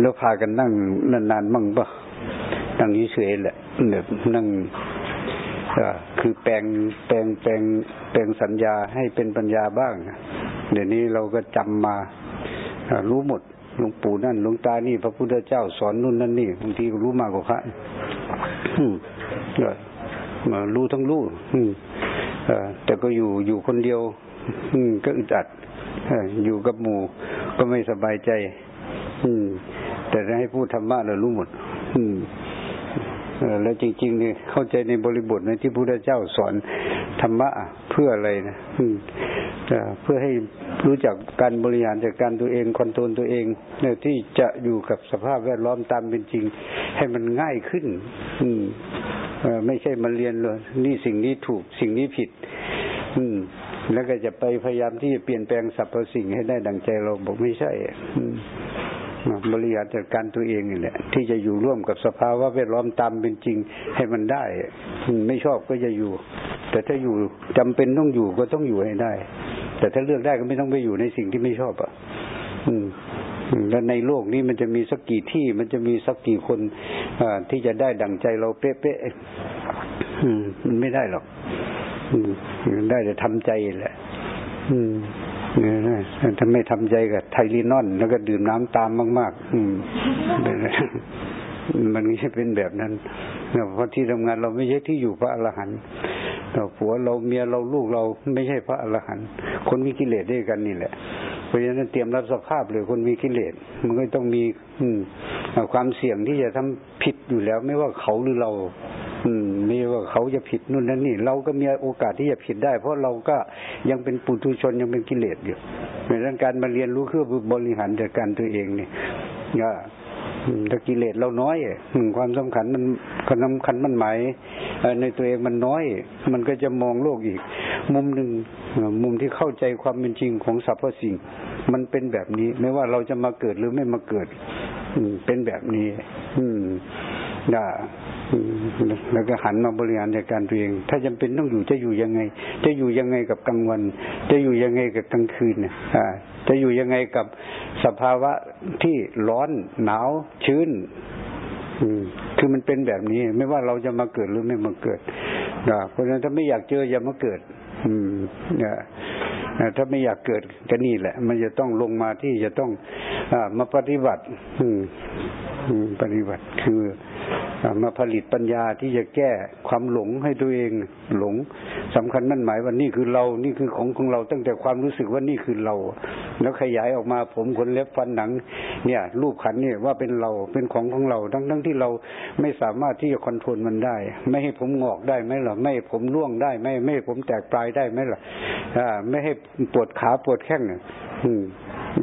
แล้วพากันนั่งนานๆมั่งปะนั่งเฉยๆแหละแบบนั่งคือแปลงแปลงแปลงแปลงสัญญาให้เป็นปัญญาบ้าง เดี๋ยวนี้เราก็จำมารู้หมดหลวงปู่นั่นหลวงตานี่ พระพุทธเจ้าสอนนู่นนั่นนี่บางทีก็รู้มากกว่าพระมารู้ทั้งรู้แต่ก็อยู่อยู่คนเดียวก็อึดอัดอยู่กับหมู่ก็ไม่สบายใจ อืม แต่ให้พูดธรรมะเรารู้หมด อืมแล้วจริงๆเนี่ยเข้าใจในบริบทในที่พระพุทธเจ้าสอนธรรมะเพื่ออะไรนะเพื่อให้รู้จักการบริหารจัดการตัวเองคอนโทรลตัวเองเนี่ยที่จะอยู่กับสภาพแวดล้อมตามเป็นจริง ให้มันง่ายขึ้น อืมไม่ใช่มาเรียนเลยนี่สิ่งนี้ถูกสิ่งนี้ผิด อืม แล้วก็จะไปพยายามที่จะเปลี่ยนแปลงสรรพสิ่งให้ได้ดังใจเราบอกไม่ใช่ บริหารจัดการตัวเองนี่แหละ ที่จะอยู่ร่วมกับสภาวะแวดล้อมตามเป็นจริงให้มันได้ ไม่ชอบก็จะอยู่ แต่ถ้าอยู่จำเป็นต้องอยู่ก็ต้องอยู่ให้ได้ แต่ถ้าเลือกได้ก็ไม่ต้องไปอยู่ในสิ่งที่ไม่ชอบอะ อืมแล้วในโลกนี้มันจะมีสักกี่ที่มันจะมีสักกี่คนอที่จะได้ดั่งใจเราเป๊ะๆมันไม่ได้หรอกได้แต่ทำใจแหละ อืม ถ้าไม่ทำใจกับไทลีนอน แล้วก็ดื่มน้ำตามมาก ๆ อืมมันไม่ใช่เป็นแบบนั้นเพราะที่ทำงานเราไม่ใช่ที่อยู่พระอรหันต์เราผัวเราเมียเราลูกเราไม่ใช่พระอรหันต์คนมีกิเลสด้วยกันนี่แหละ เพราะฉะนั้นเตรียมรับสภาพเลยคนมีกิเลส มันก็ต้องมี อืมความเสี่ยงที่จะทำผิดอยู่แล้ว ไม่ว่าเขาหรือเรา อืมมีว่าเขาจะผิดนู่นนั่นนี่ เราก็มีโอกาสที่จะผิดได้ เพราะเราก็ยังเป็นปุถุชนยังเป็นกิเลสอยู่ในเรื่องการมาเรียนรู้คือบริหารจัดการตัวเองนี่ก็ถ้ากิเลสเราน้อยความสำคัญมันความสำคัญมันหมายในตัวเองมันน้อย มันก็จะมองโลกอีก มุมหนึ่งมุมที่เข้าใจความเป็นจริงของสรรพสิ่ง มันเป็นแบบนี้ ไม่ว่าเราจะมาเกิดหรือไม่มาเกิดเป็นแบบนี้ อืมนะ แล้วก็หันมาบริหารจัดการตัวเอง ถ้าจำเป็นต้องอยู่จะอยู่ยังไง จะอยู่ยังไงกับกลางวัน จะอยู่ยังไงกับกลางคืนอ่าจะอยู่ยังไงกับสภาวะที่ร้อนหนาวชื้นคือมันเป็นแบบนี้ ไม่ว่าเราจะมาเกิดหรือไม่มาเกิดนะเพราะฉะนั้นถ้าไม่อยากเจออย่ามาเกิด อืมเนี่ยถ้าไม่อยากเกิดก็นี่แหละ มันจะต้องลงมาที่จะต้องอมาปฏิบัติ อืมปฏิบัติคือ มาผลิตปัญญาที่จะแก้ความหลงให้ตัวเองหลงสำคัญนั่นหมายว่านี่คือเรา นี่คือของของเราตั้งแต่ความรู้สึกว่านี่คือเรา แล้วขยายออกมาผมขนเล็บฟันหนัง เนี่ย รูปขันเนี่ยว่าเป็นเราเป็นของของเรา ทั้งทั้งที่เราไม่สามารถที่จะคอนโทรลมันได้ ไม่ให้ผมงอกได้ไหมล่ะไม่ให้ผมร่วงได้ไหมไม่ให้ผมแตกปลายได้ไหมล่ะอ่าไม่ให้ปวดขาปวดแข้งอืม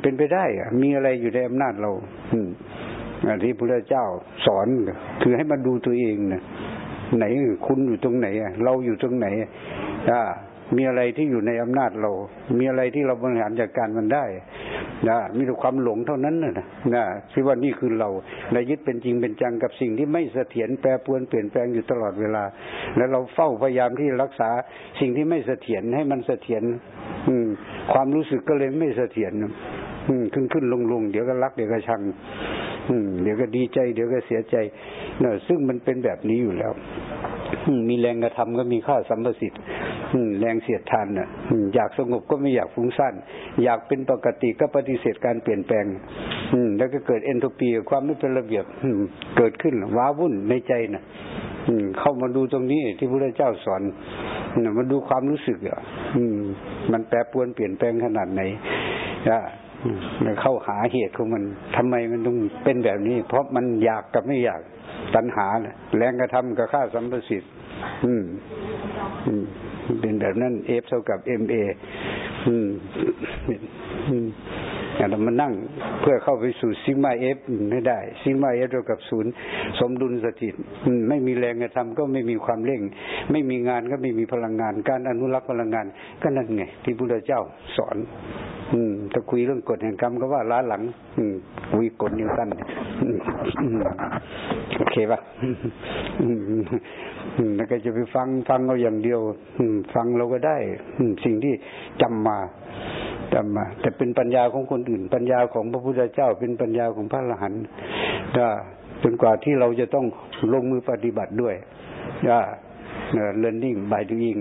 เป็นไปได้อะมีอะไรอยู่ในอำนาจเรา อืม ที่พระเจ้าสอนคือให้มาดูตัวเองนะไหนคุณอยู่ตรงไหนเราอยู่ตรงไหนอ่ามีอะไรที่อยู่ในอำนาจเรา มีอะไรที่เราบริหารจัดการมันได้นะมีแต่ความหลงเท่านั้นนะนะคิดว่านี่คือเราในยึดเป็นจริงเป็นจังกับสิ่งที่ไม่เสถียรแปรปรวนเปลี่ยนแปลงอยู่ตลอดเวลา แล้วเราเฝ้าพยายามที่รักษาสิ่งที่ไม่เสถียรให้มันเสถียรอืม ความรู้สึกก็เลยไม่เสถียรอืมขึ้นขึ้นลงลงเดี๋ยวก็รักเดี๋ยวก็ชัง เดี๋ยวก็ดีใจ เดี๋ยวก็เสียใจเนอะซึ่งมันเป็นแบบนี้อยู่แล้วมีแรงกระทำก็มีค่าสัมประสิทธิ์แรงเสียดทานน่ะอยากสงบก็ไม่อยากฟุ้งซ่านอยากเป็นปกติก็ปฏิเสธการเปลี่ยนแปลงแล้วก็เกิดเอนโทรปีความไม่เป็นระเบียบเกิดขึ้นว้าวุ่นในใจน่ะเข้ามาดูตรงนี้ที่พระเจ้าสอนมาดูความรู้สึกอะมันแปรปรวนเปลี่ยนแปลงขนาดไหน เข้าหาเหตุของมันทำไมมันต้องเป็นแบบนี้ เพราะมันอยากกับไม่อยากตัณหาแรงกระทำกับค่าสัมประสิทธิ์อืมเป็นแบบนั้น F เท่ากับ ma อืมอืมเรามานั่งเพื่อเข้าไปสู่ sigma F ไม่ได้ sigma F เท่ากับศูนย์สมดุลสถิตไม่มีแรงกระทำก็ไม่มีความเร่ง ไม่มีงานก็ไม่มีพลังงาน การอนุรักษ์พลังงานก็นั่นไง ที่พระเจ้าสอน อืมถ้าคุยเรื่องกฎแห่งกรรมก็ว่าล้าหลัง อืมคุยกฎนิวตันโอเคปะแล้วก็จะไปฟังฟังเราอย่างเดียวฟังเราก็ได้สิ่งที่จำมาจำมาแต่เป็นปัญญาของคนอื่น ปัญญาของพระพุทธเจ้า เป็นปัญญาของพระอรหันต์ก็จนกว่าที่เราจะต้องลงมือปฏิบัติด้วยว่า learning by doing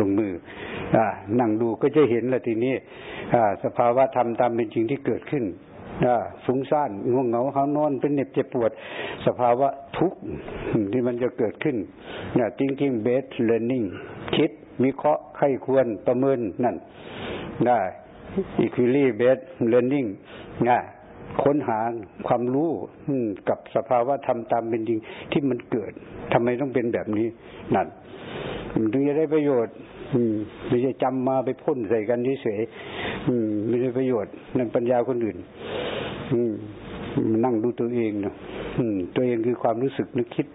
ลงมือ นั่งดูก็จะเห็นละทีนี้สภาวะธรรมตามเป็นจริงที่เกิดขึ้นฟุ้งซ่านง่วงเหงาหานอนเป็นเหน็บเจ็บปวด สภาวะทุกข์ที่มันจะเกิดขึ้นเนี่ย thinking based learning คิดวิเคราะห์ไข้ควรประเมินนั่นได้ equally based learning นะค้นหาความรู้กับสภาวะธรรมตามเป็นจริงที่มันเกิดทำไมต้องเป็นแบบนี้นั่น ถึงจะได้ประโยชน์ไม่ใช่จำมาไปพ่นใส่กันเฉยๆไม่ได้ประโยชน์นั่นปัญญาคนอื่นนั่งดูตัวเองเนาะตัวเองคือความรู้สึกนึกคิด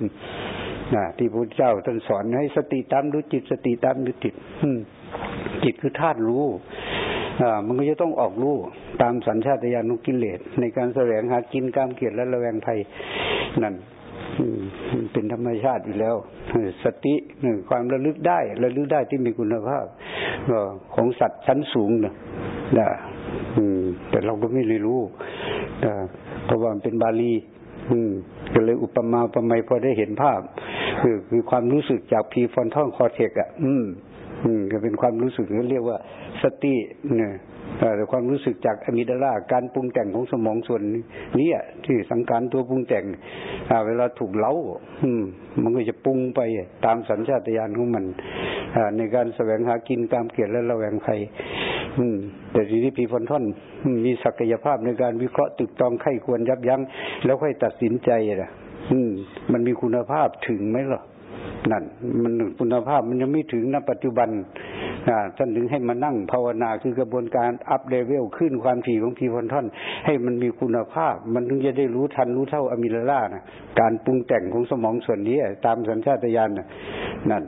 นะที่พระเจ้าท่านสอนให้สติตามรู้จิต สติตามรู้จิตจิตคือธาตุรู้อ่ามันก็จะต้องออกรู้ตามสัญชาตญาณนุกิเลสในการแสวงหากินกามเกียรติและระแวงภัยนั่น เป็นธรรมชาติอยู่แล้วสติความระลึกได้ ระลึกได้ที่มีคุณภาพของสัตว์ชั้นสูงนะนะแต่เราก็ไม่รู้เพราะว่ามันเป็นบาลีก็เลยอุปมาอุปไมยพอได้เห็นภาพ คือคือความรู้สึกจาก prefrontal cortex อะ อืม อืม ก็เป็นความรู้สึกเรียกว่าสติเนี่ย แต่ความรู้สึกจาก amygdala การปรุงแต่งของสมองส่วนนี้ที่สังขารตัวปรุงแต่งเวลาถูกเร้าอืม มันก็จะปรุงไปตามสัญชาตญาณของมันในการแสวงหากินกามเกียรติและระแวงภัยแต่ทีนี้ prefrontal มีศักยภาพในการวิเคราะห์ตรึกตรองใคร่ครวญยับยั้งแล้วค่อยตัดสินใจนะอืม มันมีคุณภาพถึงไหมล่ะนั่น มันคุณภาพมันยังไม่ถึงณปัจจุบัน ท่านถึงให้มานั่งภาวนาคือกระบวนการ up level ขึ้นความถี่ของ prefrontalให้มันมีคุณภาพ มันถึงจะได้รู้ทันรู้เท่า amygdala นะการปรุงแต่งของสมองส่วนนี้ตามสัญชาตญาณนั่น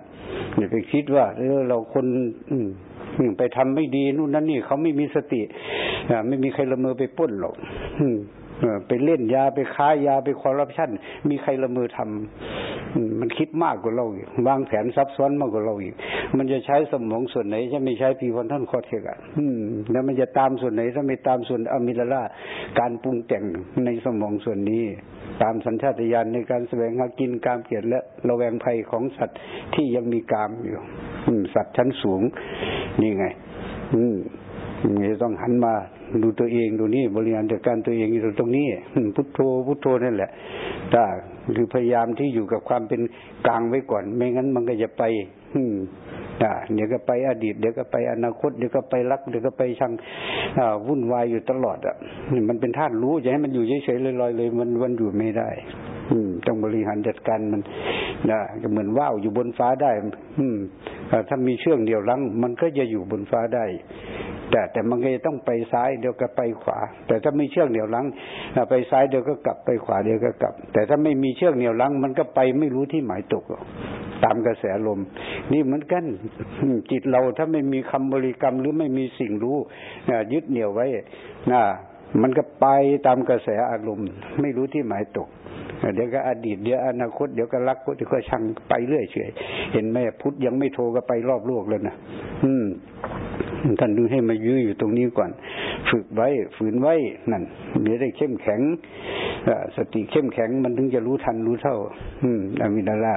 อย่าไปคิดว่าเออเราคนไปทำไม่ดีนู่นนั่นนี่เขาไม่มีสติไม่มีใครละเมอไปป้นหรอก ไปเล่นยาไปค้ายาไปคอร์รัปชันมีใครละเมอทำมันคิดมากกว่าเราอีกวางแผนซับซ้อนมากกว่าเราอีก มันจะใช้สมองส่วนไหนจะไม่ใช้ prefrontal cortex อะแล้วมันจะตามส่วนไหน ถ้าไม่ตามส่วนอะมิลลาการปรุงแต่งในสมองส่วนนี้ ตามสัญชาตญาณในการแสวงหากินกามเกียรติและระแวงภัยของสัตว์ที่ยังมีกามอยู่สัตว์ชั้นสูง นี่ไง อืมจะต้องหันมา ดูตัวเองดูนี่บริหารจัดการตัวเองอยู่ตรงนี้พุทโธพุทโธนั่นแหละถ้าคือพยายามที่อยู่กับความเป็นกลางไว้ก่อน ไม่งั้นมันก็จะไป อืมเดี๋ยวก็ไปอดีตเดี๋ยวก็ไปอนาคตเดี๋ยวก็ไปรักเดี๋ยวก็ไปชังวุ่นวายอยู่ตลอดอะมันเป็นธาตุรู้จะให้มันอยู่เฉยๆลอยๆเลย มันวันอยู่ไม่ได้ อืมต้องบริหารจัดการมันนะก็เหมือนว่าวอยู่บนฟ้าได้ อืมถ้ามีเชืองเดียวลังมันก็จะอยู่บนฟ้าได้ แต่แต่มันก็จะต้องไปซ้ายเดี๋ยวก็ไปขวา แต่ถ้าไม่เชือกเหนี่ยวลังไปซ้ายเดี๋ยวก็กลับไปขวาเดี๋ยวก็กลับ แต่ถ้าไม่มีเชือกเหนี่ยวลังมันก็ไปไม่รู้ที่หมายตกตามกระแสลม นี่เหมือนกันจิตเราถ้าไม่มีคำบริกรรมหรือไม่มีสิ่งรู้ยึดเหนี่ยวไว้นะมันก็ไปตามกระแสอารมณ์ ไม่รู้ที่หมายตก เดี๋ยวก็อดีตเดี๋ยวอนาคตเดี๋ยวก็รักเดี๋ยวก็ชังไปเรื่อยเฉยเห็นไหมพุทธยังไม่โทรก็ไปรอบโลกเลยนะอืมท่านดูให้มายื้ออยู่ตรงนี้ก่อน ฝึกไว้ ฝืนไว้นั่นเดี๋ยวได้เข้มแข็งสติเข้มแข็งมันถึงจะรู้ทันรู้เท่า อืมอมินาลา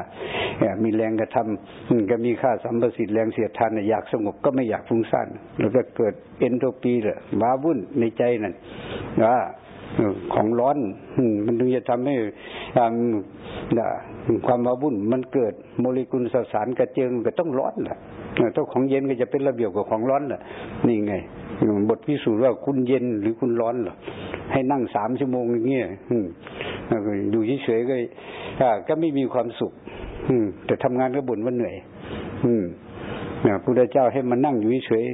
มีแรงกระทำก็มีค่าสัมประสิทธิ์แรงเสียดทานอยากสงบก็ไม่อยากฟุ้งซ่านแล้วก็เกิดเอนโทรปีเลยว้าวุ่นในใจนั่นว่า ของร้อนมันถึงจะทำให้ความว้าวุ่นมันเกิดโมเลกุลสสารกระเจิงก็ต้องร้อนแหละถ้าของเย็นก็จะเป็นระเบียบกับของร้อนแหละนี่ไง บทพิสูจน์ว่าคุณเย็นหรือคุณร้อนเหรอให้นั่งสามชั่วโมงอย่างเงี้ยอยู่เฉยๆก็ก็ไม่มีความสุขแต่ทำงานก็บ่นว่าเหนื่อย อืม พระเจ้าให้มันนั่งอยู่เฉย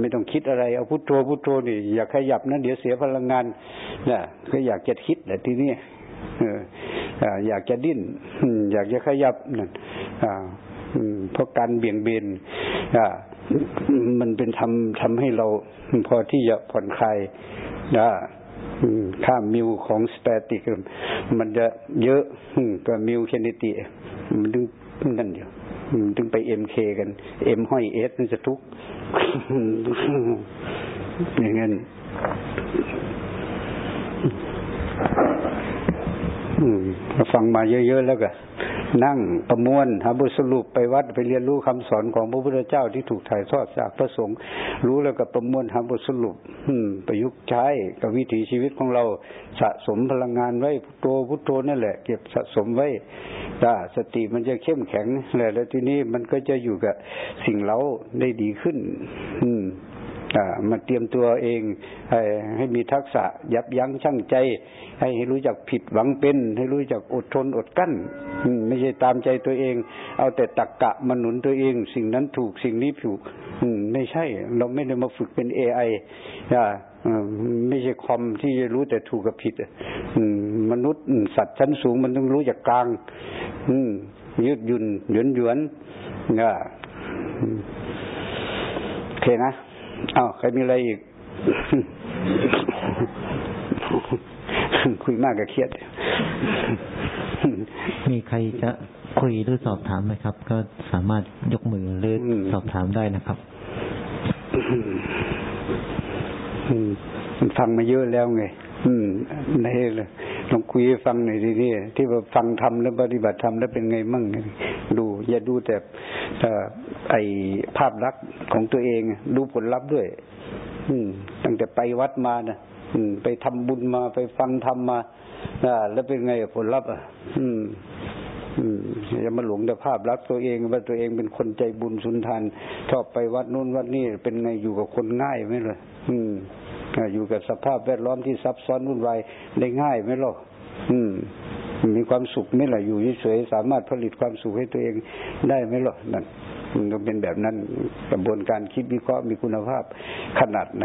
ไม่ต้องคิดอะไร เอาพุทโธพุทโธนี่อย่าขยับนะเดี๋ยวเสียพลังงานนะก็อยากจะคิดแต่ทีนี้อยากจะดิ้นอยากจะขยับนั่นเพราะการเบี่ยงเบนมันเป็นทำทำให้เราพอที่จะผ่อนคลายนะข้ามมิวของสเปติกมันจะเยอะกว่ามิวเคนิติมันดึงนั่นอยู่ ถึงไปเอ็มเคกัน เอ็มห้อยเอสนี่จะทุกข์อย่างนั้นฟังมาเยอะๆแล้วก็ นั่งประมวลหาบทสรุปไปวัดไปเรียนรู้คำสอนของพระพุทธเจ้าที่ถูกถ่ายทอดจากพระสงฆ์รู้แล้วก็ประมวลหาบทสรุปประยุกต์ใช้กับวิถีชีวิตของเราสะสมพลังงานไว้พุทโธพุทโธนั่นแหละ เก็บสะสมไว้ถ้าสติมันจะเข้มแข็งแหละแล้วทีนี้มันก็จะอยู่กับสิ่งเล้าได้ดีขึ้น อืม มาเตรียมตัวเองให้ให้มีทักษะยับยั้งชั่งใจ ให้รู้จักผิดหวังเป็น ให้รู้จักอดทนอดกั้น ไม่ใช่ตามใจตัวเอง เอาแต่ตักกะมาหนุนตัวเอง สิ่งนั้นถูกสิ่งนี้ถูกไม่ใช่ เราไม่ได้มาฝึกเป็นเอไอไม่ใช่คอมที่จะรู้แต่ถูกกับผิดมนุษย์สัตว์ชั้นสูงมันต้องรู้จักกลางยืดหยุ่นหยวนหยวนโอเคนะ อ้าวใครมีอะไรอีก คุยมากก็เครียด มีใครจะคุยหรือสอบถามไหมครับ ก็สามารถยกมือหรือสอบถามได้นะครับฟังมาเยอะแล้วไง อืมในลองคุยฟังหน่อยดีนี่ที่ว่าฟังทำแล้วปฏิบัติทำแล้วเป็นไงมั่งดู อย่าดูแต่ ไอภาพลักษณ์ของตัวเอง ดูผลลัพธ์ด้วย อืม ตั้งแต่ไปวัดมานะอืม ไปทำบุญมาไปฟังธรรมมาแล้วเป็นไงผลลัพธ์อะ อืม อืมอย่ามาหลงแต่ภาพลักษณ์ตัวเองว่าตัวเองเป็นคนใจบุญสุนทานชอบไปวัดนู้นวัดนี้เป็นไงอยู่กับคนง่ายไหมเลยอืมอยู่กับสภาพแวดล้อมที่ซับซ้อนวุ่นวายได้ง่ายไหมล่ะอืมมีความสุขไม่หละอยู่เฉยสามารถผลิตความสุขให้ตัวเองได้ไหมล่ะนั่น มันต้องเป็นแบบนั้นกระบวนการคิดวิเคราะห์มีคุณภาพขนาดไหน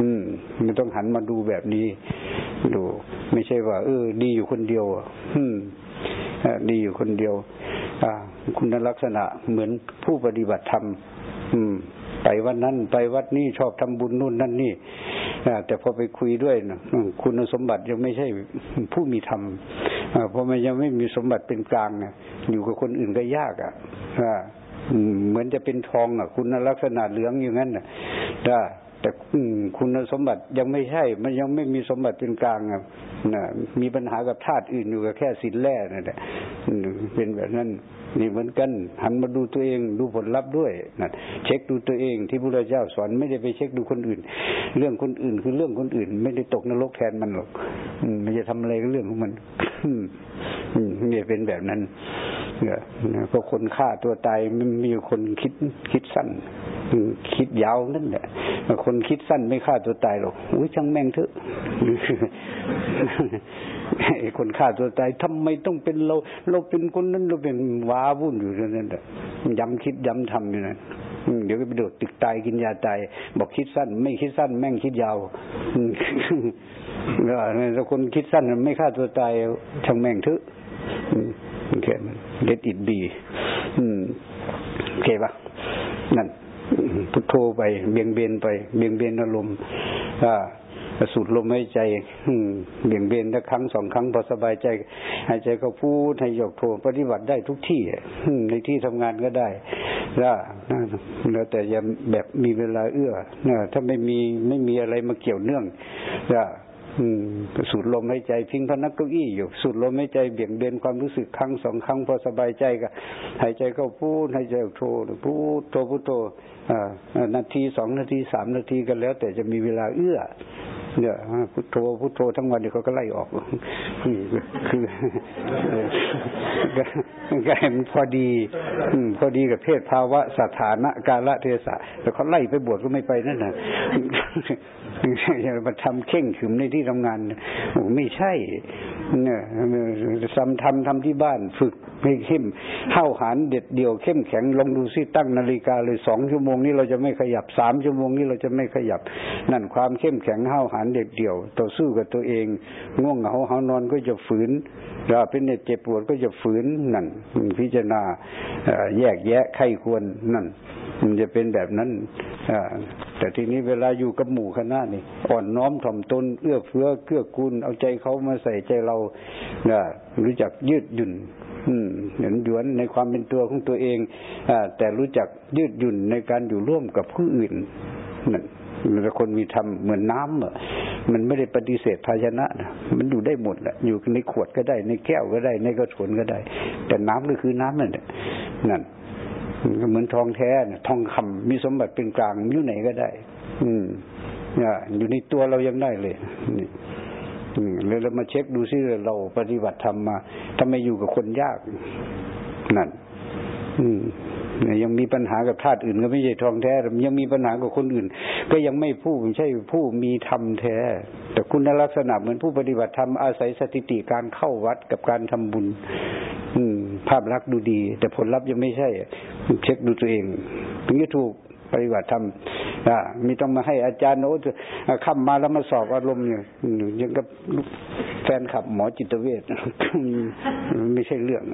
อืมมันต้องหันมาดูแบบนี้ ดู ไม่ใช่ว่า เออ ดีอยู่คนเดียวอืมดีอยู่คนเดียว อ่า คุณลักษณะเหมือนผู้ปฏิบัติธรรม อืม ไปวันนั้นไปวัดนี้ชอบทำบุญนู่นนั่นนี่แต่พอไปคุยด้วยนะคุณสมบัติยังไม่ใช่ผู้มีธรรมเพราะมันยังไม่มีสมบัติเป็นกลางอยู่กับคนอื่นก็ยากอะ เหมือนจะเป็นทองอะ คุณลักษณะเหลืองอย่างนั้นนะแต่คุณสมบัติยังไม่ใช่ มันยังไม่มีสมบัติเป็นกลางอะมีปัญหากับธาตุอื่นอยู่กับแค่สินแร่นั่นแหละเป็นแบบนั้น นี่เหมือนกัน หันมาดูตัวเองดูผลลัพธ์ด้วยนะเช็คดูตัวเองที่พระเจ้าสอนไม่ได้ไปเช็คดูคนอื่น เรื่องคนอื่นคือเรื่องคนอื่น ไม่ได้ตกนรกแทนมันหรอกมันจะทำอะไรก็เรื่องของมันนี่เป็นแบบนั้นเนี่ยก็คนฆ่าตัวตายมันมีคนคิดคิดสั้นคิดยาวนั่นแหละคนคิดสั้นไม่ฆ่าตัวตายหรอกอุ้ยช่างแม่งเถอะคนฆ่าตัวตายทำไมต้องเป็นเรา เราเป็นคนนั้นเราเป็นว้าวุ่นอยู่นั่นแหละย้ำคิดย้ำทำอยู่นั่นเดี๋ยวก็ไปโดดตึกตายกินยาตายบอกคิดสั้น ไม่คิดสั้น แม่งคิดยาวแล้วคนคิดสั้นไม่ฆ่าตัวตายช่างแม่งเถอะแค่นั้น let it be อืมโอเคปะนั่นพุทโธไป เบียงเบนไป เบียงเบนอารมณ์อ่า สูดลมหายใจเบี่ยงเบนสักครั้งสองครั้งพอสบายใจ หายใจก็พูดให้ยกโทปฏิบัติได้ทุกที่ในที่ทำงานก็ได้แล้วแล้วแต่จะแบบมีเวลาเอื้อถ้าไม่มีไม่มีอะไรมาเกี่ยวเนื่องแล้วสูดลมหายใจพิงพนักเก้าอี้อยู่สูดลมหายใจเบี่ยงเบนความรู้สึกครั้งสองครั้งพอสบายใจก็หายใจก็พูดหายใจออกโทพูดโทพูดโทนาทีสองนาทีสามนาทีกันแล้ว แต่จะมีเวลาเอื้อ เนี่ยพุทโธพุทโธทั้งวันเดี๋ยวเขาก็ไล่ออกคือคือก็ให้มันพอดีพอดีกับเพศภาวะสถานะกาลเทศะแต่เขาไล่ไปบวชก็ไม่ไปนั่นน่ะ อย่ามาทำเข่งขึมในที่ทำงานโอ้ไม่ใช่เนี่ยทำทำทำที่บ้านฝึกให้เข้มเข้าหานเด็ดเดี่ยวเข้มแข็งลองดูซิตั้งนาฬิกาเลยสองชั่วโมงนี้เราจะไม่ขยับสามชั่วโมงนี้เราจะไม่ขยับ นั่นความเข้มแข็งเข้าหานเด็ดเดี่ยว ต่อสู้กับตัวเอง ง่วงเหงาเหานอนก็จะฝืนเราเป็นเน็ตเจ็บปวดก็จะฝืนนั่นพิจารณาแยกแยะไข้ควรนั่นมันจะเป็นแบบนั้นแต่ทีนี้เวลาอยู่กับหมู่คณะนี่อ่อนน้อมถ่อมตนเอื้อเฟื้อเกื้อกูลเอาใจเขามาใส่ใจเรารู้จักยืดหยุ่นอืมเหมือนหยวนในความเป็นตัวของตัวเองอแต่รู้จักยืดหยุ่นในการอยู่ร่วมกับผู้อื่นนั่นแต่คนมีธรรมเหมือนน้ำอะมันไม่ได้ปฏิเสธภาชนะนะมันอยู่ได้หมดแหละอยู่ในขวดก็ได้ ในแก้วก็ได้ ในกระสนก็ได้ แต่น้ำก็คือน้ำนั่นแหละนั่นเหมือนทองแท้นะทองคำมีสมบัติเป็นกลางอยู่ไหนก็ได้ อืม อยู่ในตัวเรายังได้เลยนี่เลยเรามาเช็คดูซิเราปฏิบัติธรรมมาทำไมอยู่กับคนยากนั่น อืมยังมีปัญหากับธาตุอื่นก็ไม่ใช่ทองแท้ยังมีปัญหากับคนอื่น ก็ยังไม่ผู้ไม่ใช่ผู้มีธรรมแท้ แต่คุณลักษณะเหมือนผู้ปฏิบัติธรรมอาศัยสถิติการเข้าวัดกับการทำบุญ อืม ภาพลักษณ์ดูดี แต่ผลลัพธ์ยังไม่ใช่ เช็คดูตัวเองถึงจะถูกปฏิบัติธรรม มีต้องมาให้อาจารย์โน้ตขับมาแล้วมาสอบอารมณ์เนี่ยยังกับแฟนขับหมอจิตเวชไม่ใช่เรื่อง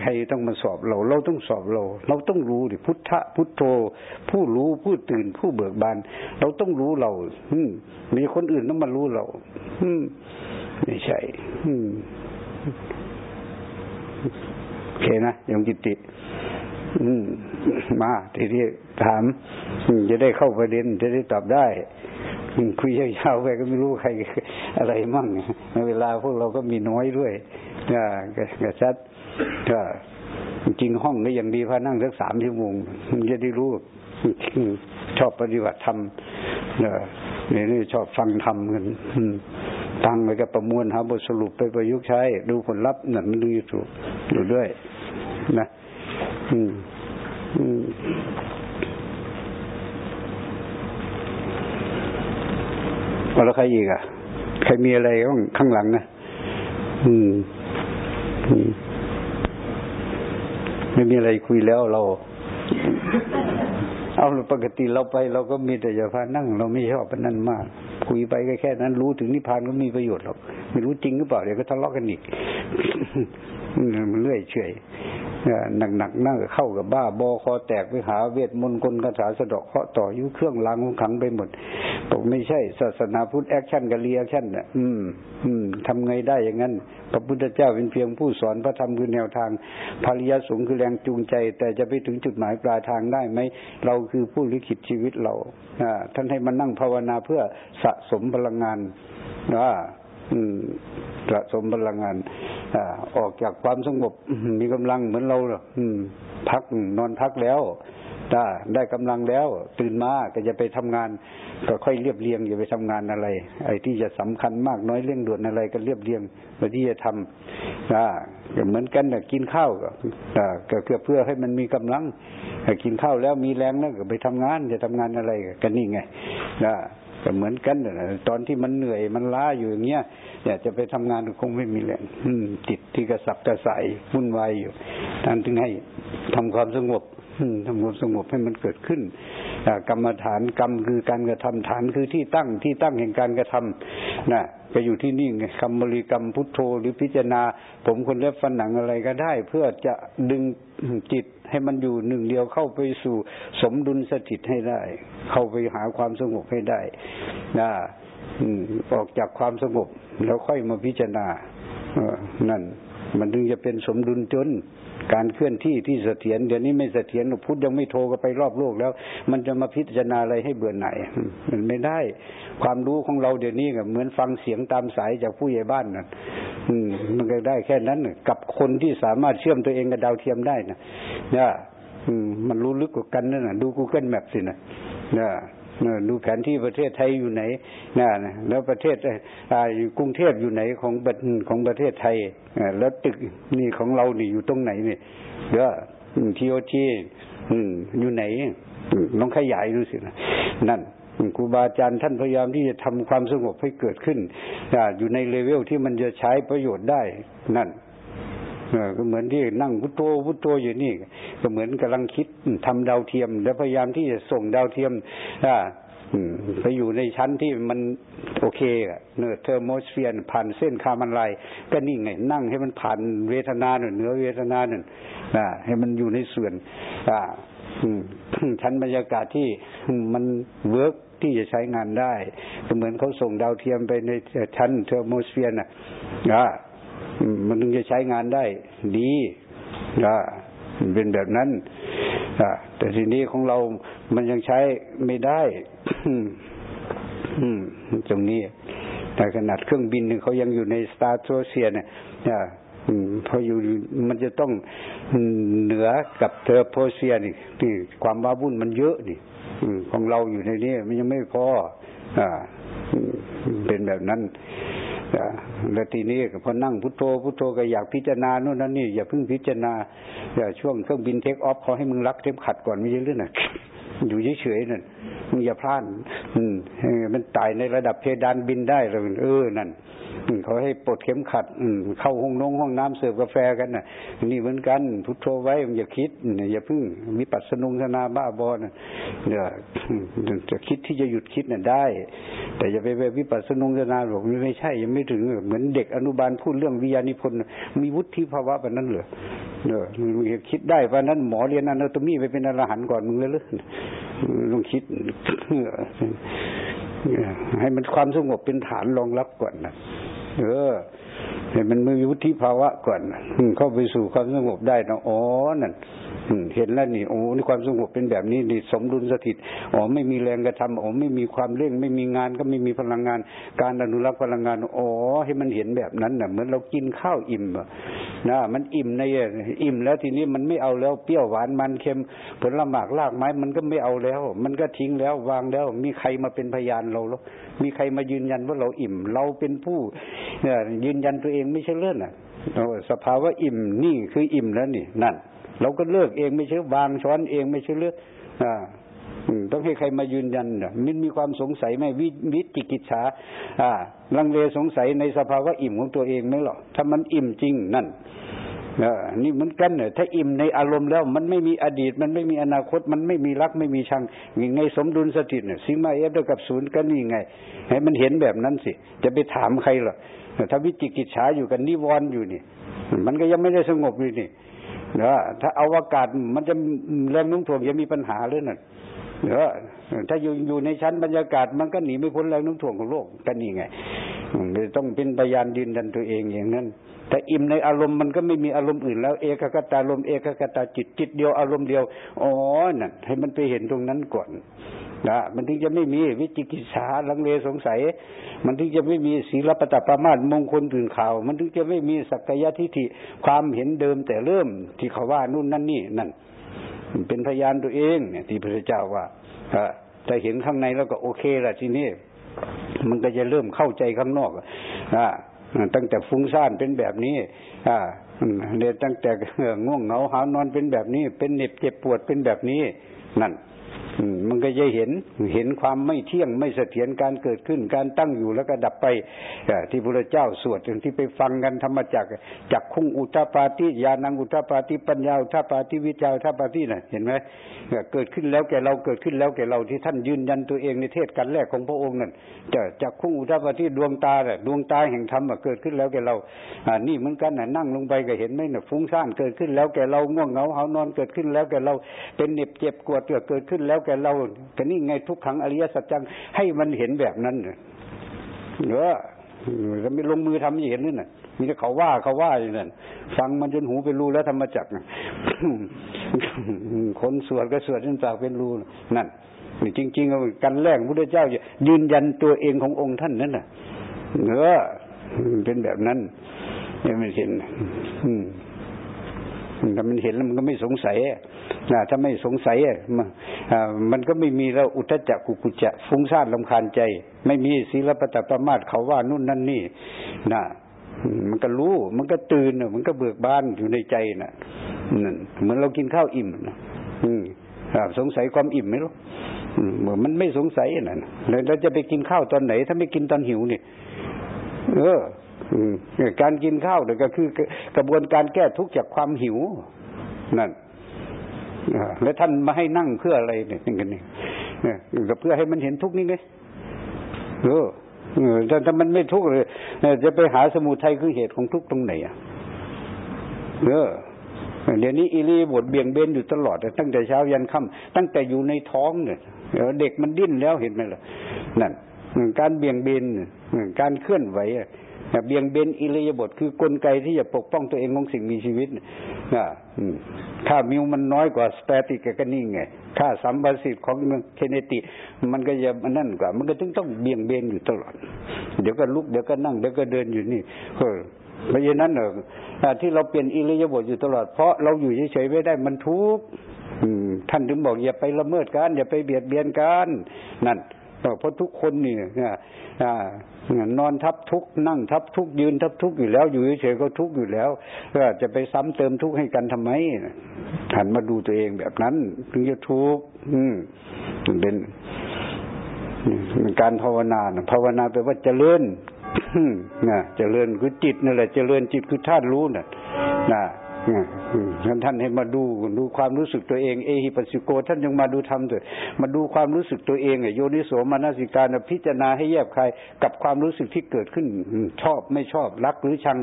ใครต้องมาสอบเรา เราต้องสอบเรา เราต้องรู้ดิพุทธะพุทโธ ผู้รู้ผู้ตื่นผู้เบิกบาน เราต้องรู้เรา อืมีคนอื่นต้องมารู้เรา อืไม่ใช่ อืโอเคนะยงจิตติ มาทีนี้ถามจะได้เข้าประเด็นจะได้ตอบได้คุยยาวๆไปก็ไม่รู้ใครอะไรมั่งเวลาพวกเราก็มีน้อยด้วยกระชัดก็จริงห้องก็ยังดีพานั่งสักสามชั่วโมงจะได้รู้ชอบปฏิบัติธรรมเนี่ยนี่ชอบฟังธรรมกันตั้งไปกับประมวลหาบทสรุปไปประยุกต์ใช้ ดูผลลัพธ์นั่นมันดูอยู่ถูกอยู่ด้วยนะ อืม อืมแล้วใครอีกอะ ใครมีอะไรข้างหลังนะอืม อืม ไม่มีอะไรคุยแล้วเรา เอาปกติเราไป เราก็มีแต่จะพานั่ง เราไม่ชอบปนั่นมาก คุยไปก็แค่นั้น รู้ถึงนิพพานก็มีประโยชน์หรอก ไม่รู้จริงหรือเปล่าเดี๋ยวก็ทะเลาะกันอีกมันเรื่อยเฉย หนักหนักนั่งเข้ากับบ้าบอคอแตกไปหาเวทมนต์กลคาถาสะเดาะเคราะห์ต่ออายุเครื่องรางของขลังไปหมดบอกไม่ใช่ ศาสนาพุทธ action กับ reaction อะ อืม อืมทำไงได้อย่างนั้น พระพุทธเจ้าเป็นเพียงผู้สอนพระธรรมคือแนวทางพระอริยสงฆ์คือแรงจูงใจ แต่จะไปถึงจุดหมายปลายทางได้ไหมเราคือผู้ลิขิตชีวิตเราอ่าท่านให้มานั่งภาวนาเพื่อสะสมพลังงานว่า สะสมพลังงานออกจากความสงบมีกำลังเหมือนเราพักนอนพักแล้วถ้ได้กำลังแล้ว ตื่นมาก็จะไปทำงาน ก็ค่อยเรียบเรียงอย่าไปทำงานอะไร ไอ้ที่จะสำคัญมากน้อยเรื่องด่วนอะไร ก็เรียบเรียงเพื่อที่จะทำอ่าเหมือนกันนะกินข้าวก็ก็เพื่อให้มันมีกำลังกินข้าวแล้วมีแรงแล้วก็ไปทำงานจะทำงานอะไรกันนี่ไงนะ ก็เหมือนกันตอนที่มันเหนื่อยมันล้าอยู่อย่างเงี้ยอยากจะไปทำงานคงไม่มีแรงจิตที่กระสับกระส่ายวุ่นวายอยู่ท่านถึงให้ทำความสงบทำความสงบให้มันเกิดขึ้นกรรมฐานกรรมคือการกระทำฐานคือที่ตั้งที่ตั้งแห่งการกระทำนะ ไปอยู่ที่นี่ไงคำบริกรรมพุทโธหรือพิจารณา ผมคนเล็บฟันหนังอะไรก็ได้ เพื่อจะดึงจิตให้มันอยู่หนึ่งเดียวเข้าไปสู่สมดุลสถิตให้ได้ เข้าไปหาความสงบให้ได้นะออกจากความสงบแล้วค่อยมาพิจารณานั่น มันถึงจะเป็นสมดุลจนการเคลื่อนที่ที่เสถียรเดี๋ยวนี้ไม่เสถียรพุทธยังไม่โทรก็ไปรอบโลกแล้ว มันจะมาพิจารณาอะไรให้เบื่อหน่ายมันไม่ได้ ความรู้ของเราเดี๋ยวนี้กับเหมือนฟังเสียงตามสายจากผู้ใหญ่บ้านน่ะอืมมันก็ได้แค่นั้นกับคนที่สามารถเชื่อมตัวเองกับดาวเทียมได้นะเนี่ยมันรู้ลึกกว่ากันนั่นนะดู Google Map สินะเนี่ย ดูแผนที่ประเทศไทยอยู่ไหนนะแล้วประเทศอยู่กรุงเทพอยู่ไหนของของประเทศไทยแล้วตึกนี่ของเรานี่อยู่ตรงไหนนี่เดี๋ยวทีโอทีอยู่ไหนลองขยายดูสินะนั่นครูบาอาจารย์ท่านพยายามที่จะทำความสงบให้เกิดขึ้นอยู่ในเลเวลที่มันจะใช้ประโยชน์ได้นั่น ก็เหมือนที่นั่งพุทโธพุทโธอยู่นี่ ก็เหมือนกำลังคิดทำดาวเทียม แล้วพยายามที่จะส่งดาวเทียมอ่าไปอยู่ในชั้นที่มันโอเคอะเหนือ thermosphere ผ่านเส้น Kármán line ก็นี่ไง นั่งให้มันผ่านเวทนาหนึ่งเหนือเวทนาหนึ่งให้มันอยู่ในส่วนอ่าชั้นบรรยากาศที่มัน work ที่จะใช้งานได้ เหมือนเขาส่งดาวเทียมไปในชั้น thermosphere น่ะอ่า มันถึงจะใช้งานได้ ดีนะเป็นแบบนั้นอแต่ทีนี้ของเรามันยังใช้ไม่ได้ตรงนี้แต่ขนาดเครื่องบินหนึ่งเขายังอยู่ใน stratosphere เนี่ยพออยู่มันจะต้องเหนือกับ troposphere นี่ที่ความว้าวุ่นมันเยอะนี่ของเราอยู่ในนี้มันยังไม่พออ่าเป็นแบบนั้น แล้วทีนี้พอนั่งพุทโธพุทโธก็อยากพิจารณาโน่นนั่นนี่อย่าเพิ่งพิจารณาอย่าช่วงเครื่องบิน take off เขาให้มึงรัดเข็มขัดก่อนไม่ใช่เรื่องน่ะอยู่เฉยๆนั่นมึงอย่าพลาดอืมมันตายในระดับเพดานบินได้เลยเออนั่น เขาให้ปลดเข็มขัด อืเข้าห้องนงห้องน้ำเสิร์ฟกาแฟกันน่ะ นี่เหมือนกันพุทโธไว้อย่าคิดอย่าพึ่งมีปัสนุงธนาบ้าบอนะเนี่ยจะคิดที่จะหยุดคิดน่ะได้ แต่อย่าไปไปวิปัสสนุงธนาหรอกไม่ใช่ ยังไม่ถึงเหมือนเด็กอนุบาลพูดเรื่องวิญญาณิพนธ์มีวุฒิภาวะแบบนั้นเหรอเนี่ยคิดได้ว่านั้นหมอเรียนอนาโตมีไปเป็นอรหันต์ก่อนมึงเลยหรือต้องคิดให้มันความสงบเป็นฐานรองรับก่อนนะ เออให้มันมีวุฒิภาวะก่อนเข้าไปสู่ความสงบได้นะอ๋อนั่นเห็นแล้วนี่โอ้นี่ความสงบเป็นแบบนี้นี่สมดุลสถิตอ๋อไม่มีแรงกระทำอ๋อไม่มีความเร่ง ไม่มีงานก็ไม่มีพลังงาน การอนุรักษ์พลังงานอ๋อให้มันเห็นแบบนั้นน่ะเหมือนเรากินข้าวอิ่มนะมันอิ่มในอิ่มแล้วทีนี้มันไม่เอาแล้วเปรี้ยวหวานมันเค็มผลละหมากลากไม้มันก็ไม่เอาแล้ว มันก็ทิ้งแล้ววางแล้ว มีใครมาเป็นพยานเราแล้ว มีใครมายืนยันว่าเราอิ่ม เราเป็นผู้ยืนยันตัวเองไม่ใช่เรื่องอะสภาวะอิ่มนี่คืออิ่มแล้วนี่นั่น เราก็เลิกเองไม่ใช่วางช้อนเองไม่ใช่เลือกอ่าต้องให้ใครมายืนยันมันมีความสงสัยไหมวิวิจิกิจฉาอ่า ลังเลสงสัยในสภาวะอิ่มของตัวเองไหมหรอถ้ามันอิ่มจริงนั่น นี่เหมือนกันเนี่ยถ้าอิ่มในอารมณ์แล้ว มันไม่มีอดีต มันไม่มีอนาคต มันไม่มีรักไม่มีชังยังไงสมดุลสถิตเนี่ยสิ่งมาเอฟด้วยกับศูนย์ก็นี่ไง ให้มันเห็นแบบนั้นสิ จะไปถามใครหรอถ้าวิจิกิจฉาอยู่กันนิวรณ์อยู่นี่ มันก็ยังไม่ได้สงบอยู่นี่เนอะถ้าอวกาศมันจะแรงนุ่งถ่วงจะมีปัญหาเลยน่ะเนอะถ้าอยู่อยู่ในชั้นบรรยากาศมันก็หนีไม่พ้นแรงนุ่งถ่วงของโลกก็นี่ไง ต้องเป็นพยานดินดันตัวเองอย่างนั้น แต่อิ่มในอารมณ์มันก็ไม่มีอารมณ์อื่นแล้ว เอกคตาลมเอกคตาจิตจิตเดียวอารมณ์เดียวอ๋อนั่นให้มันไปเห็นตรงนั้นก่อนนะมันถึงจะไม่มีวิจิกิจฉาลังเลสงสัย มันถึงจะไม่มีศีลปตปรามาตมงคลตื่นข่าว มันถึงจะไม่มีสักกายทิฏฐิความเห็นเดิมแต่เริ่มที่เขาว่านู่นนั่นนี่นั่นเป็นพยานตัวเองเนี่ยที่พระเจ้าว่าแต่เห็นข้างในแล้วก็โอเคละทีนี้ มันก็จะเริ่มเข้าใจข้างนอกอ่าตั้งแต่ฟุ้งซ่านเป็นแบบนี้ อ่าเนี่ยตั้งแต่ง่วงเหงาหานอนเป็นแบบนี้ เป็นเหน็บเจ็บปวดเป็นแบบนี้ นั่น มันก็จะเห็นเห็นความไม่เที่ยงไม่เสถียรการเกิดขึ้นการตั้งอยู่แล้วก็ดับไปที่พระเจ้าสวดที่ไปฟังกันธรรมจักจักคุ้งอุทาปาติญาณังอุทาปาติปัญญาอุทปาติวิจาอุทปาติน่ะเห็นไหมเกิดขึ้นแล้วแก่เราเกิดขึ้นแล้วแก่เราที่ท่านยืนยันตัวเองในเทศกันแรกของพระองค์นั่นจะจักคุ้งอุทาปาติดวงตาแหละดวงตาแห่งธรรมเกิดขึ้นแล้วแก่เราอ่านี่เหมือนกันน่ะนั่งลงไปก็เห็นไหมน่ะฟุ้งซ่านเกิดขึ้นแล้วแก่เราง่วงเหงาหานอนเกิดขึ้นแล้วแก่เราเป็นเหน็บเจ็บกวดเกิดขึ้นแล้วแก่เราแต่นี่ไงทุกขังอริยสัจจังให้มันเห็นแบบนั้นเนอะจะไม่ลงมือทำไม่เห็นนี่น่ะ มีแต่เขาว่าเขาว่าอย่างนั้นฟังมันจนหูเป็นรูแล้วธรรมจักรคนสวดก็สวดจนปากเป็นรูนั่นจริงๆกันแรกพระเจ้ายืนยันตัวเองขององค์ท่านนั่นน่ะเนอะเป็นแบบนั้นไม่เห็นอืม ถ้ามันเห็นแล้วมันก็ไม่สงสัยนะถ้าไม่สงสัยมันก็ไม่มีแล้วอุทจักกุกุจะฟุ้งซ่านลำคาญใจ ไม่มีศีลปตประมาทเขาว่านู่นนั่นนี่นะมันก็รู้ มันก็ตื่นมันก็เบิกบานอยู่ในใจน่ะเหมือนเรากินข้าวอิ่มนะสงสัยความอิ่มไหมลูกเหมือนมันไม่สงสัยน่ะแล้วเราจะไปกินข้าวตอนไหน ถ้าไม่กินตอนหิวนี่ เออ การกินข้าวเนี่ยก็คือกระบวนการแก้ทุกข์จากความหิวนั่นแล้วท่านมาให้นั่งเพื่ออะไรเนี่ยนี่กันนี่ก็เพื่อให้มันเห็นทุกข์นี่ไงเออถ้าถ้ามันไม่ทุกข์เลยจะไปหาสมุทัยคือเหตุของทุกข์ตรงไหนอะเออเดี๋ยวนี้อิริยาบถเบี่ยงเบนอยู่ตลอดตั้งแต่เช้ายันค่ำตั้งแต่อยู่ในท้องเนี่ยเด็กมันดิ้นแล้วเห็นไหมล่ะนั่นการเบี่ยงเบนการเคลื่อนไหว เบี่ยงเบนอิริยาบถคือกลไกที่จะปกป้องตัวเองของสิ่งมีชีวิตนะถ้า mu มันน้อยกว่า static ก็นิ่งไงถ้าสัมประสิทธิ์ของ kinetic มันก็จะมันนั่นกว่า มันก็ต้องต้องเบี่ยงเบนอยู่ตลอด เดี๋ยวก็ลุกเดี๋ยวก็นั่งเดี๋ยวก็เดินอยู่นี่เออเพราะฉะนั้นเออที่เราเปลี่ยนอิริยาบถอยู่ตลอดเพราะเราอยู่เฉยๆไม่ได้มันทุกข์ท่านถึงบอกอย่าไปละเมิดกันอย่าไปเบียดเบียนกันนั่น เพราะทุกคนนี่นอนทับทุกนั่งทับทุกยืนทับทุกอยู่แล้ว อยู่เฉยๆก็ทุกอยู่แล้วก็จะไปซ้ำเติมทุกให้กันทำไมหันมาดูตัวเองแบบนั้นถึงจะทุกอืมเป็นการภาวนาภาวนาแปลว่าเจริญนะเจริญคือจิตนั่นแหละเจริญจิตคือธาตุรู้น่ะนะ ท่านท่านให้มาดูดูความรู้สึกตัวเองเอหิปัสสิโก ท่านยังมาดูธรรมด้วยมาดูความรู้สึกตัวเองโยนิโสมานสิการพิจารณาให้แยบคายกับความรู้สึกที่เกิดขึ้น ชอบไม่ชอบรักหรือชัง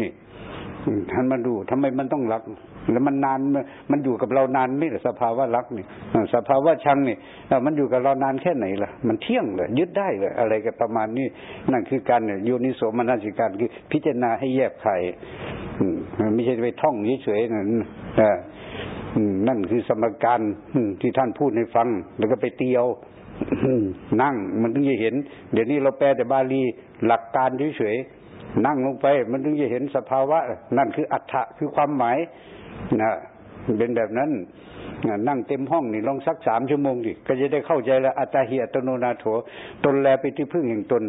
นี่ท่านมาดูทำไมมันต้องรัก แล้วมันนานมันอยู่กับเรานานไม่หรือสภาวะรักนี่สภาวะชังนี่มันอยู่กับเรานานแค่ไหนล่ะ มันเที่ยงเลยยึดได้เลยอะไรกันประมาณนี้นั่นคือการโยนิโสมนสิการคือพิจารณาให้แยบคาย ไม่ใช่ไปท่องเฉยๆนั่นนั่นคือสมการที่ท่านพูดให้ฟัง แล้วก็ไปเตียวนั่งมันถึงจะเห็น เดี๋ยวนี้เราแปลแต่บาลีหลักการเฉยๆนั่งลงไป มันถึงจะเห็นสภาวะ นั่นคืออัฏฐะคือความหมายนะเป็นแบบนั้น นั่งเต็มห้องนี่ลองสักสามชั่วโมงดิก็จะได้เข้าใจแล้วอัตหิอัตโนนาโถตนแลไปที่พึ่งแห่งตน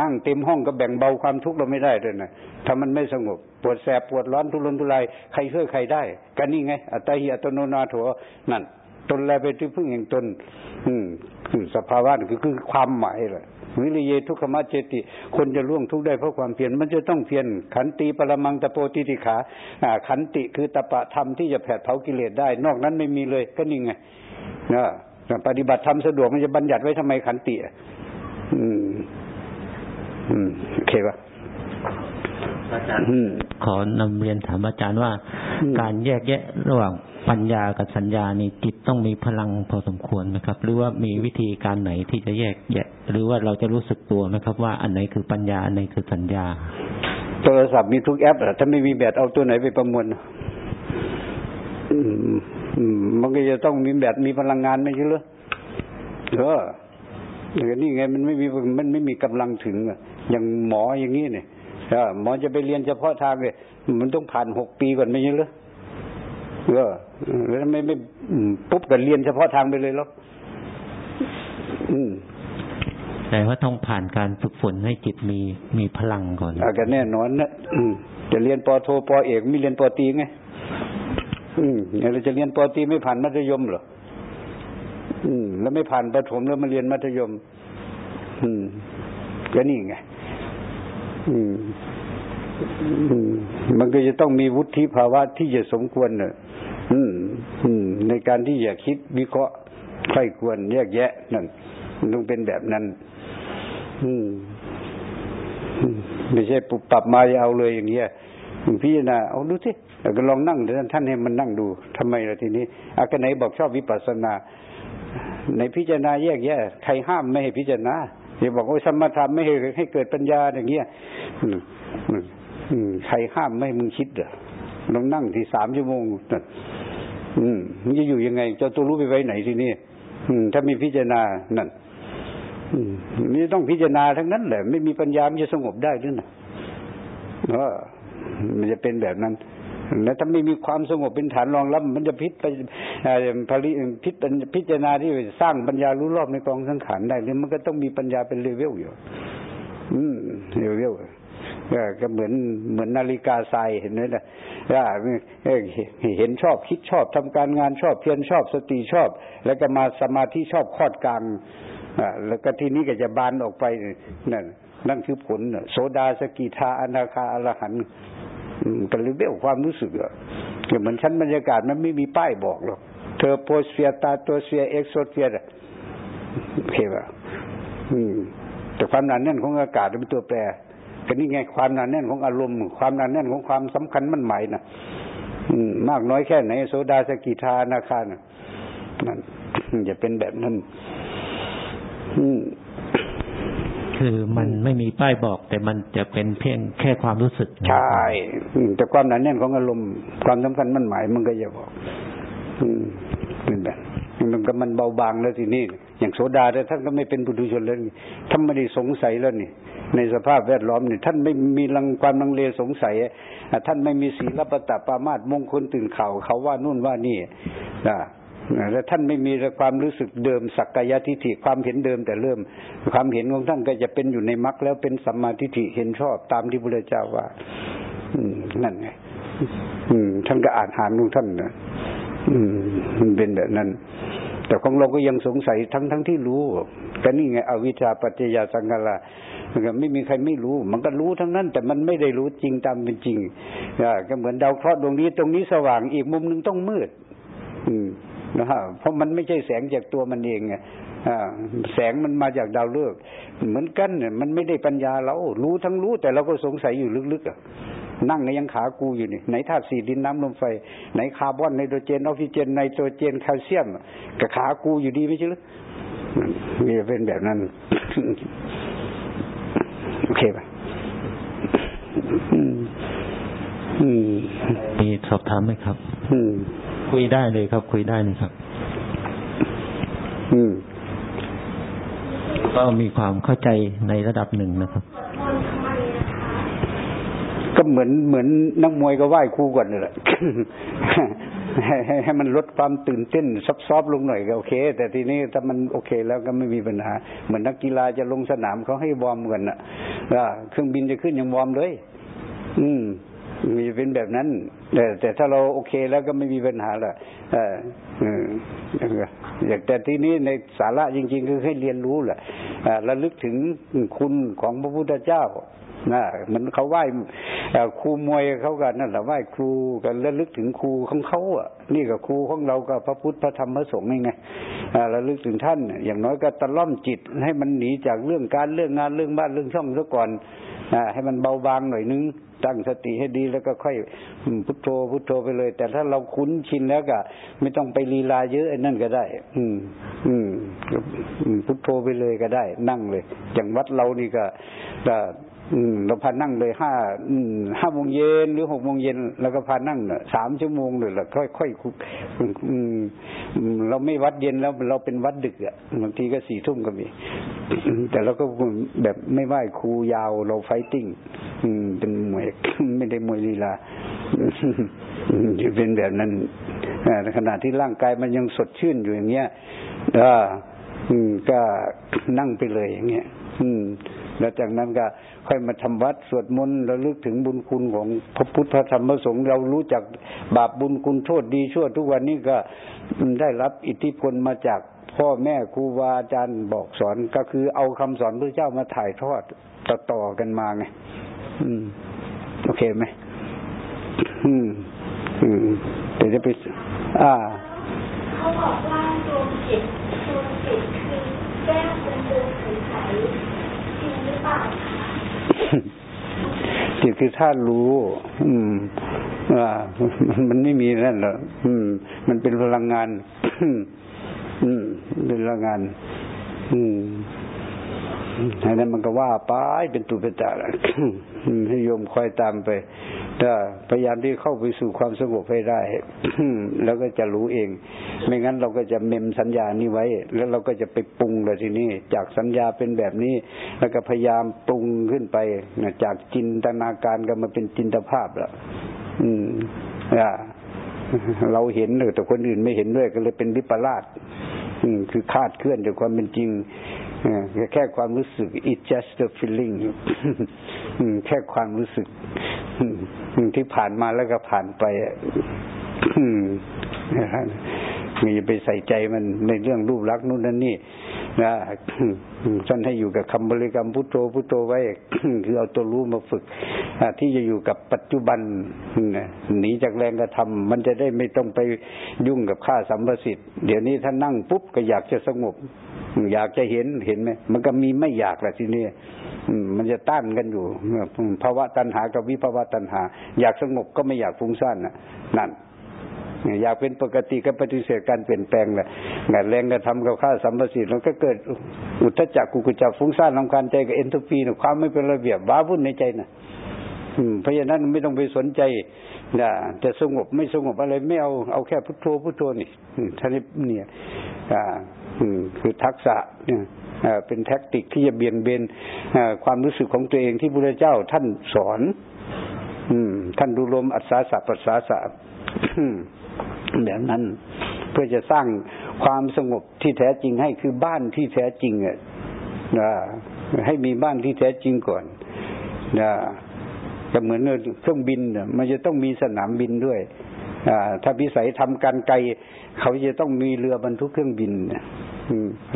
นั่งเต็มห้องก็แบ่งเบาความทุกข์เราไม่ได้เลยนะถ้ามันไม่สงบปวดแสบปวดร้อนทุรนทุรายใครช่วยใครได้ก็นนี่ไงอัตหิอัตโนนาโถนั่น ตนแลไปที่พึ่งแห่งตน อืม คือสภาวะคือคือความหมายเลยวิริเยทุกขมัจเจติ คนจะล่วงทุกได้เพราะความเพียรมันจะต้องเพียรขันติปรมังตะโปติติขาขันติคือตปะธรรมที่จะแผดเผากิเลสได้ นอกนั้นไม่มีเลยก็นี่ไงนะปฏิบัติธรรมสะดวกมันจะบัญญัติไว้ทำไมขันติอืม อืมโอเคปะอาจารย์ขอนำเรียนถามอาจารย์ว่า การแยกแยะระหว่าง ปัญญากับสัญญานี่จิตต้องมีพลังพอสมควรนะครับ หรือว่ามีวิธีการไหนที่จะแยกแยะ หรือว่าเราจะรู้สึกตัวไหมครับ ว่าอันไหนคือปัญญาอันไหนคือสัญญา โทรศัพท์มีทุกแอปถ้าไม่มีแบตเอาตัวไหนไปประมวลมันก็จะต้องมีแบตมีพลังงานไม่ใช่หรือเออนี่ไงมันไม่มีมันไม่มีกำลังถึงอย่างหมออย่างนี้เนี่ยหมอจะไปเรียนเฉพาะทางเลยมันต้องผ่านหกปีก่อนไม่ใช่หรือ เออแล้วไม่ไม่ปุ๊บก็เรียนเฉพาะทางไปเลยหรอกแต่ว่าต้องผ่านการฝึกฝนให้จิตมีมีพลังก่อนอาก็แน่นอนนะจะเรียนปโทปเอกไม่เรียนปตีไงอืมเราจะเรียนปตีไม่ผ่านมัธยมเหรออืม แล้วไม่ผ่านประถมแล้วมาเรียนมัธยม อืมก็นี่ไงอืมมันก็จะต้องมีวุฒิภาวะที่จะสมควรเนอะ ในการที่อยากคิดวิเคราะห์ใครควรแยกแยะนั่นมันต้องเป็นแบบนั้น อืมไม่ใช่ปุบปรับมาเอาเลยอย่างเงี้ยพี่นาเอาดูสิก็ลองนั่งท่านท่านให้มันนั่งดูทำไมล่ะทีนี้อากไหนบอกชอบวิปัสสนา ในพิจารณาแยกแยะใครห้ามไม่ให้พิจารณาอย่าบอกว่าสมถะไม่ให้ให้เกิดปัญญาอย่างเงี้ยใครห้ามไม่มึงคิดเหรอ ลองนั่งที่สามชั่วโมงอืมมันจะอยู่ยังไงจะตัวรู้ไปไว้ไหนทีนี้อืม ถ้ามีพิจารณานั่นนี่ต้องพิจารณาทั้งนั้นแหละ ไม่มีปัญญามันจะสงบได้หรือนะเออมันจะเป็นแบบนั้นแล้วถ้าไม่มีความสงบเป็นฐานรองรับ มันจะพิษไปผลิพิษพิจารณาที่สร้างปัญญารู้รอบในกองสังขารได้เนี่ยมันก็ต้องมีปัญญาเป็นเลเวลอยู่ อืมเลเวล ก็เหมือนเหมือนนาฬิกาทรายเห็นไหมล่ะเห็นชอบคิดชอบทำการงานชอบเพียรชอบสติชอบ แล้วก็มาสมาธิชอบคอดกลางแล้วก็ทีนี้ก็จะบานออกไปนั่นนั่นคือผลโสดาสกิทาอนาคาอรหันกันเลยเบี้ยวความรู้สึกอะเหมือนชั้นบรรยากาศมันไม่มีป้ายบอกหรอก troposphere stratosphere exosphere โอเคป่ะแต่ความหนาแน่นของอากาศเป็นตัวแปร ก็นี่ไงความหนาแน่นของอารมณ์ ความหนาแน่นของความสำคัญมันหมายนะมากน้อยแค่ไหนโซดาสกิทานาคานะนั่นจะเป็นแบบนั้นคือคือมันไม่มีป้ายบอก แต่มันจะเป็นเพียงแค่ความรู้สึกใช่แต่ความหนาแน่นของอารมณ์ ความสำคัญมันหมายมันก็จะบอก อืมเป็นแบบ มันก็มันเบาบางแล้วทีนี้อย่างโสดาแต่ท่านก็ไม่เป็นปุถุชนแล้วนี่ท่านไม่ได้สงสัยแล้วนี่ ในสภาพแวดล้อมนี่ท่านไม่มีลังความลังเลสงสัยท่านไม่มีศีลปตปามาตมงคลตื่นข่าวเขาว่านู่นว่านี่นะแล้วท่านไม่มีความรู้สึกเดิมสักกายทิฏฐิความเห็นเดิมแต่เริ่ม ความเห็นของท่านก็จะเป็นอยู่ในมรรคแล้วเป็นสัมมาทิฏฐิเห็นชอบตามที่พระเจ้าว่า อืม นั่นไงอืม ท่านก็อ่านหานของท่านนะอืม มันเป็นแบบนั้น แต่ของเราก็ยังสงสัยทั้งทั้งที่รู้ก็นี่ไงอวิชชาปัจจยาสังกาะมันก็ไม่มีใครไม่รู้ มันก็รู้ทั้งนั้น แต่มันไม่ได้รู้จริงตามเป็นจริงก็เหมือนดาวเคราะห์ดวงนี้ ตรงนี้สว่างอีกมุมหนึ่งต้องมืด อืมนะฮะเพราะมันไม่ใช่แสงจากตัวมันเองไงแสงมันมาจากดาวฤกษ์เหมือนกันเนี่ยมันไม่ได้ปัญญาเรารู้ทั้งรู้แต่เราก็สงสัยอยู่ลึกๆอะ นั่งในยังขากูอยู่นี่ไหนธาตุสี่ดินน้ำลมไฟไหนคาร์บอนไนโตรเจนออกซิเจนไนโตรเจนแคลเซียมกับขากูอยู่ดีไม่ใช่หรือมีเป็นแบบนั้น โอเคป่ะมีสอบถามไหมครับอืมคุยได้เลยครับ คุยได้เลยครับอืมก็มีความเข้าใจในระดับหนึ่งนะครับ ก็เหมือนเหมือนนักมวยก็ไหว้ครูก่อนนี่แหละให้ให้มันลดความตื่นเต้นซับซ้อนลงหน่อยก็โอเค แต่ทีนี้ถ้ามันโอเคแล้วก็ไม่มีปัญหา เหมือนนักกีฬาจะลงสนามเขาให้วอร์มกันนะเครื่องบินจะขึ้นยังวอร์มเลย อืมมีเป็นแบบนั้น แต่แต่ถ้าเราโอเคแล้วก็ไม่มีปัญหาละเอออย่างแต่ที่นี้ในสาระจริง ๆ คือให้เรียนรู้แหละระลึกถึงคุณของพระพุทธเจ้า นะมันเขาไหว้ครูมวยเขากันนั่นแหละไหว้ครูกันระลึกถึงครูของเขาอะ นี่กับครูของเรากับพระพุทธพระธรรมพระสงฆ์ไงระลึกถึงท่าน อย่างน้อยก็ตะล่อมจิตให้มันหนีจากเรื่องการเรื่องงานเรื่องบ้านเรื่องช่องซะก่อนให้มันเบาบางหน่อยนึงตั้งสติให้ดีแล้วก็ค่อยพุทโธพุทโธไปเลย แต่ถ้าเราคุ้นชินแล้วก็ไม่ต้องไปลีลาเยอะนั่นก็ได้ อืม อืมพุทโธไปเลยก็ได้ นั่งเลย อย่างวัดเรานี่ก็ เราพานั่งเลยห้าห้าโมงเย็นหรือหกโมงเย็นแล้วก็พานั่งสามชั่วโมงเลยละค่อยค่อยเราไม่วัดเย็นแล้วเราเป็นวัดดึกอะบางทีก็สี่ทุ่มก็มี แต่เราก็แบบไม่ไหวครูยาวเราไฟติ้งเป็นมวยไม่ได้มวยลีลาจะเป็นแบบนั้นในขณะที่ร่างกายมันยังสดชื่นอยู่อย่างเงี้ยก็นั่งไปเลยอย่างเงี้ย อืม แล้วจากนั้นก็ค่อยมาทำวัดสวดมนต์ระลึกถึงบุญคุณของพระพุทธธรรมพระสงฆ์เรารู้จักบาปบุญคุณโทษดีชั่วทุกวันนี้ก็ได้รับอิทธิพลมาจากพ่อแม่ครูบาอาจารย์บอกสอนก็คือเอาคำสอนพระเจ้ามาถ่ายทอดต่อต่อกันมาไงอืม โอเคไหมอืม อืมเดี๋ยวจะไปอ่าเขาบอกว่าดวงจิตดวงจิตคือแก้วเป็นดวงใส จิตคือธาตุรู้ อืมว่ามันไม่มีนั่นหรอกอืม มันเป็นพลังงาน อืมเป็นพลังงาน อืมอันนั้นมันก็ว่าไปเป็นตุเป็นตาให้โยมคอยตามไป พยายามที่เข้าไปสู่ความสงบให้ได้ แล้วก็จะรู้เอง ไม่งั้นเราก็จะเมมสัญญานี้ไว้ แล้วเราก็จะไปปรุงเลยทีนี้ จากสัญญาเป็นแบบนี้ แล้วก็พยายามปรุงขึ้นไปจากจินตนาการก็มาเป็นจินตภาพแล้วอืมอ่าเราเห็นแต่คนอื่นไม่เห็นด้วยก็เลยเป็นวิปลาสคือคาดเคลื่อนจากความเป็นจริง แค่ความรู้สึก it just a feeling แค่ความรู้สึกที่ผ่านมาแล้วก็ผ่านไป มีไปใส่ใจมันในเรื่องรูปลักษณ์นู่นนั่นนี่นะท่านให้อยู่กับคำบริกรรมพุทโธพุทโธไว้คือเอาตัวรู้มาฝึกที่จะอยู่กับปัจจุบันหนีจากแรงกระทำมันจะได้ไม่ต้องไปยุ่งกับข้าสัมปสิทธิ์เดี๋ยวนี้ท่านนั่งปุ๊บก็อยากจะสงบ อยากจะเห็นเห็นไหมมันก็มีไม่อยากแหละทีนี้มันจะต้านกันอยู่ภาวะตัณหากับวิภาวะตัณหา อยากสงบก็ไม่อยากฟุ้งซ่านนะนั่น อยากเป็นปกติก็ปฏิเสธการเปลี่ยนแปลงแหละงานแรงกระทำกับข้าสัมปสิทธิ์มันก็เกิดอุทจักกุกุจักฟุ้งซ่านลำคาญใจกับเอนโทปีนะความไม่เป็นระเบียบบ้าวุ่นในใจนะเพราะฉะนั้นไม่ต้องไปสนใจนะจะสงบไม่สงบอะไรไม่เอาเอาแค่พุทโธพุทโธนี่ท่านนี่อ่าคือทักษะเนี่ยเป็นแท็กติกที่จะเบี่ยงเบนความรู้สึกของตัวเองที่พระเจ้าท่านสอนอืมท่านดูลมอัศาสะปัสสาสะ แบบนั้น เพื่อจะสร้างความสงบที่แท้จริงให้คือบ้านที่แท้จริงอะนะให้มีบ้านที่แท้จริงก่อนนะจะเหมือนเครื่องบินมันจะต้องมีสนามบินด้วยอถ้าพิสัยทำการไกล เขาจะต้องมีเรือบรรทุกเครื่องบิน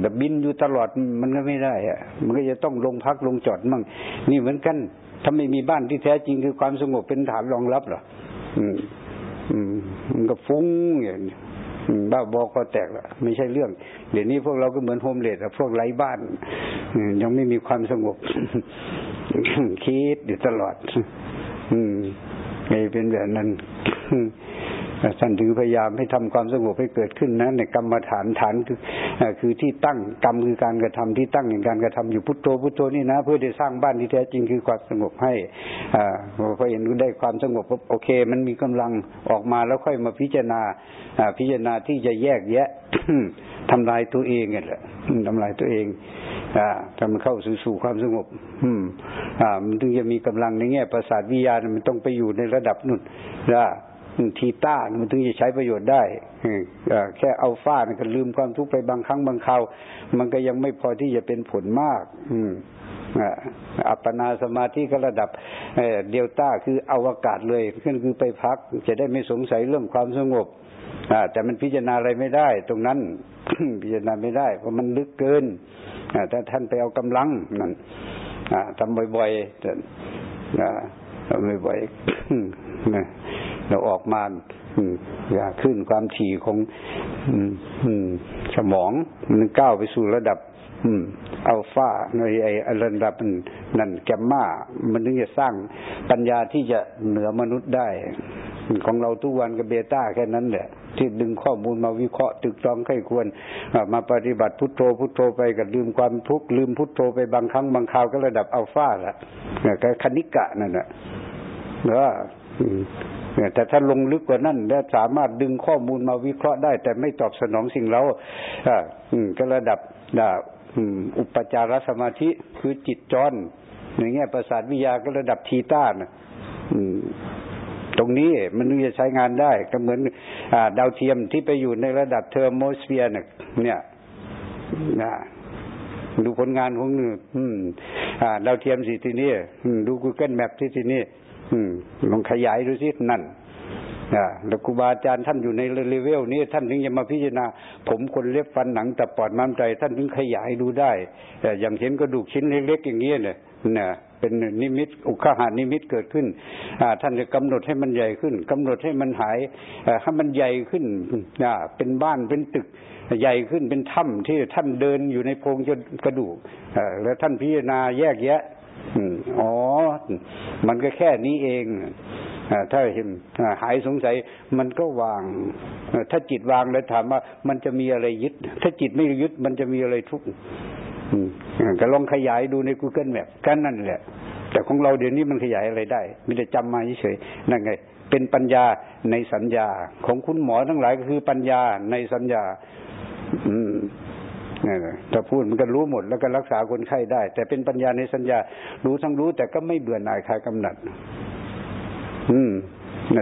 แต่บินอยู่ตลอดมันก็ไม่ได้อะมันก็จะต้องลงพักลงจอดมั่งนี่เหมือนกัน ถ้าไม่มีบ้านที่แท้จริงคือความสงบเป็นฐานรองรับหรออื มันก็ฟุ้งอย่างบ้าบอก็แตกละไม่ใช่เรื่อง เดี๋ยวนี้พวกเราก็เหมือนโฮมเลดอะพวกไร้บ้านยังไม่มีความสงบคิดอยู่ตลอด อืมไงเป็นแบบนั้น ท่านถึงพยายามให้ทำความสงบให้เกิดขึ้นนะในกรรมฐานฐานคือคือที่ตั้งกรรมคือการกระทำที่ตั้งในการกระทำอยู่พุทโธพุทโธนี่นะ เพื่อได้สร้างบ้านที่แท้จริงคือความสงบให้อ่าพอเห็นได้ความสงบโอเค มันมีกำลังออกมาแล้วค่อยมาพิจารณาอพิจารณาที่จะแยกแยะทำลายตัวเองเนี่ยแหละทำลายตัวเองอ่าถ้ามันเข้าสู่สู่ความสงบ อืม อ่า มันถึงจะมีกำลังในแง่ประสาทวิญญาณมันต้องไปอยู่ในระดับนุ่นนะ ทีต้ามันถึงจะใช้ประโยชน์ได้แค่เอาฟ้าก็ลืมความทุกข์ไปบางครั้งบางคราวมันก็ยังไม่พอที่จะเป็นผลมาก อืมอัปปนาสมาธิก็ระดับเดลต้าคืออวกาศเลยขึ้นคือไปพัก จะได้ไม่สงสัยเรื่องความสงบแต่มันพิจารณาอะไรไม่ได้ ตรงนั้นพิจารณาไม่ได้ เพราะมันลึกเกินถ้าท่านไปเอากำลังนั่นทำบ่อยๆทำบ่อยๆ เราออกมาอยากขึ้นความถี่ของสมองมันก้าวไปสู่ระดับอัลฟาในไอ้ระดับนั่นแกมมามันถึงจะสร้างปัญญาที่จะเหนือมนุษย์ได้ ของเราทุกวันกับเบต้าแค่นั้นแหละที่ดึงข้อมูลมาวิเคราะห์ตึกตรองไข้ควรมาปฏิบัติพุทโธพุทโธไปกับลืมความทุกข์ลืมพุทโธไปบางครั้งบางคราวก็ระดับอัลฟาละก็คณิกะนั่นแหละแล้ว แต่ถ้าลงลึกกว่านั้นและสามารถดึงข้อมูลมาวิเคราะห์ได้ แต่ไม่ตอบสนองสิ่งเราอ่าก็ระดับดาอุปจารสมาธิคือจิตจรในแง่ประสาทวิทยาก็ระดับ theta นะตรงนี้มันจะใช้งานได้ก็เหมือนอดาวเทียมที่ไปอยู่ในระดับ thermosphere เนี่ยนะดูผลงานของดาวเทียมสิทีนี้ดู Google Map ที่ทีนี้ อืมลองขยายดูสินั่นนะแล้วครูบาอาจารย์ท่านอยู่ในเลเวลนี้ท่านถึงจะมาพิจารณา ผมคนเล็บฟันหนังแต่ปอดม้ามใจ ท่านถึงขยายดูได้แต่อย่างเห็นกระดูกชิ้นเล็กๆอย่างนี้ยเนี่ยนะเป็นนิมิตอุคหานิมิตเกิดขึ้นท่านจะกำหนดให้มันใหญ่ขึ้นกำหนดให้มันหายให้มันใหญ่ขึ้นนะเป็นบ้านเป็นตึกใหญ่ขึ้นเป็นถ้ำที่ท่านเดินอยู่ในโพรงจนกระดูกแล้วท่านพิจารณาแยกแยะ อ๋อ มันก็แค่นี้เองถ้าเห็นหายสงสัยมันก็วาง ถ้าจิตวางแล้วถามว่ามันจะมีอะไรยึด ถ้าจิตไม่ยึดมันจะมีอะไรทุกข์ก็ลองขยายดูใน Google Map กันนั่นแหละ แต่ของเราเดี๋ยวนี้มันขยายอะไรได้มีแต่จำมาเฉยๆนั่นไง เป็นปัญญาในสัญญา ของคุณหมอทั้งหลายก็คือปัญญาในสัญญา อืม ถ้าพูดมันก็รู้หมดแล้วก็รักษาคนไข้ได้ แต่เป็นปัญญาในสัญญา รู้ทั้งรู้ แต่ก็ไม่เบื่อหน่ายคลายกำหนัด อืม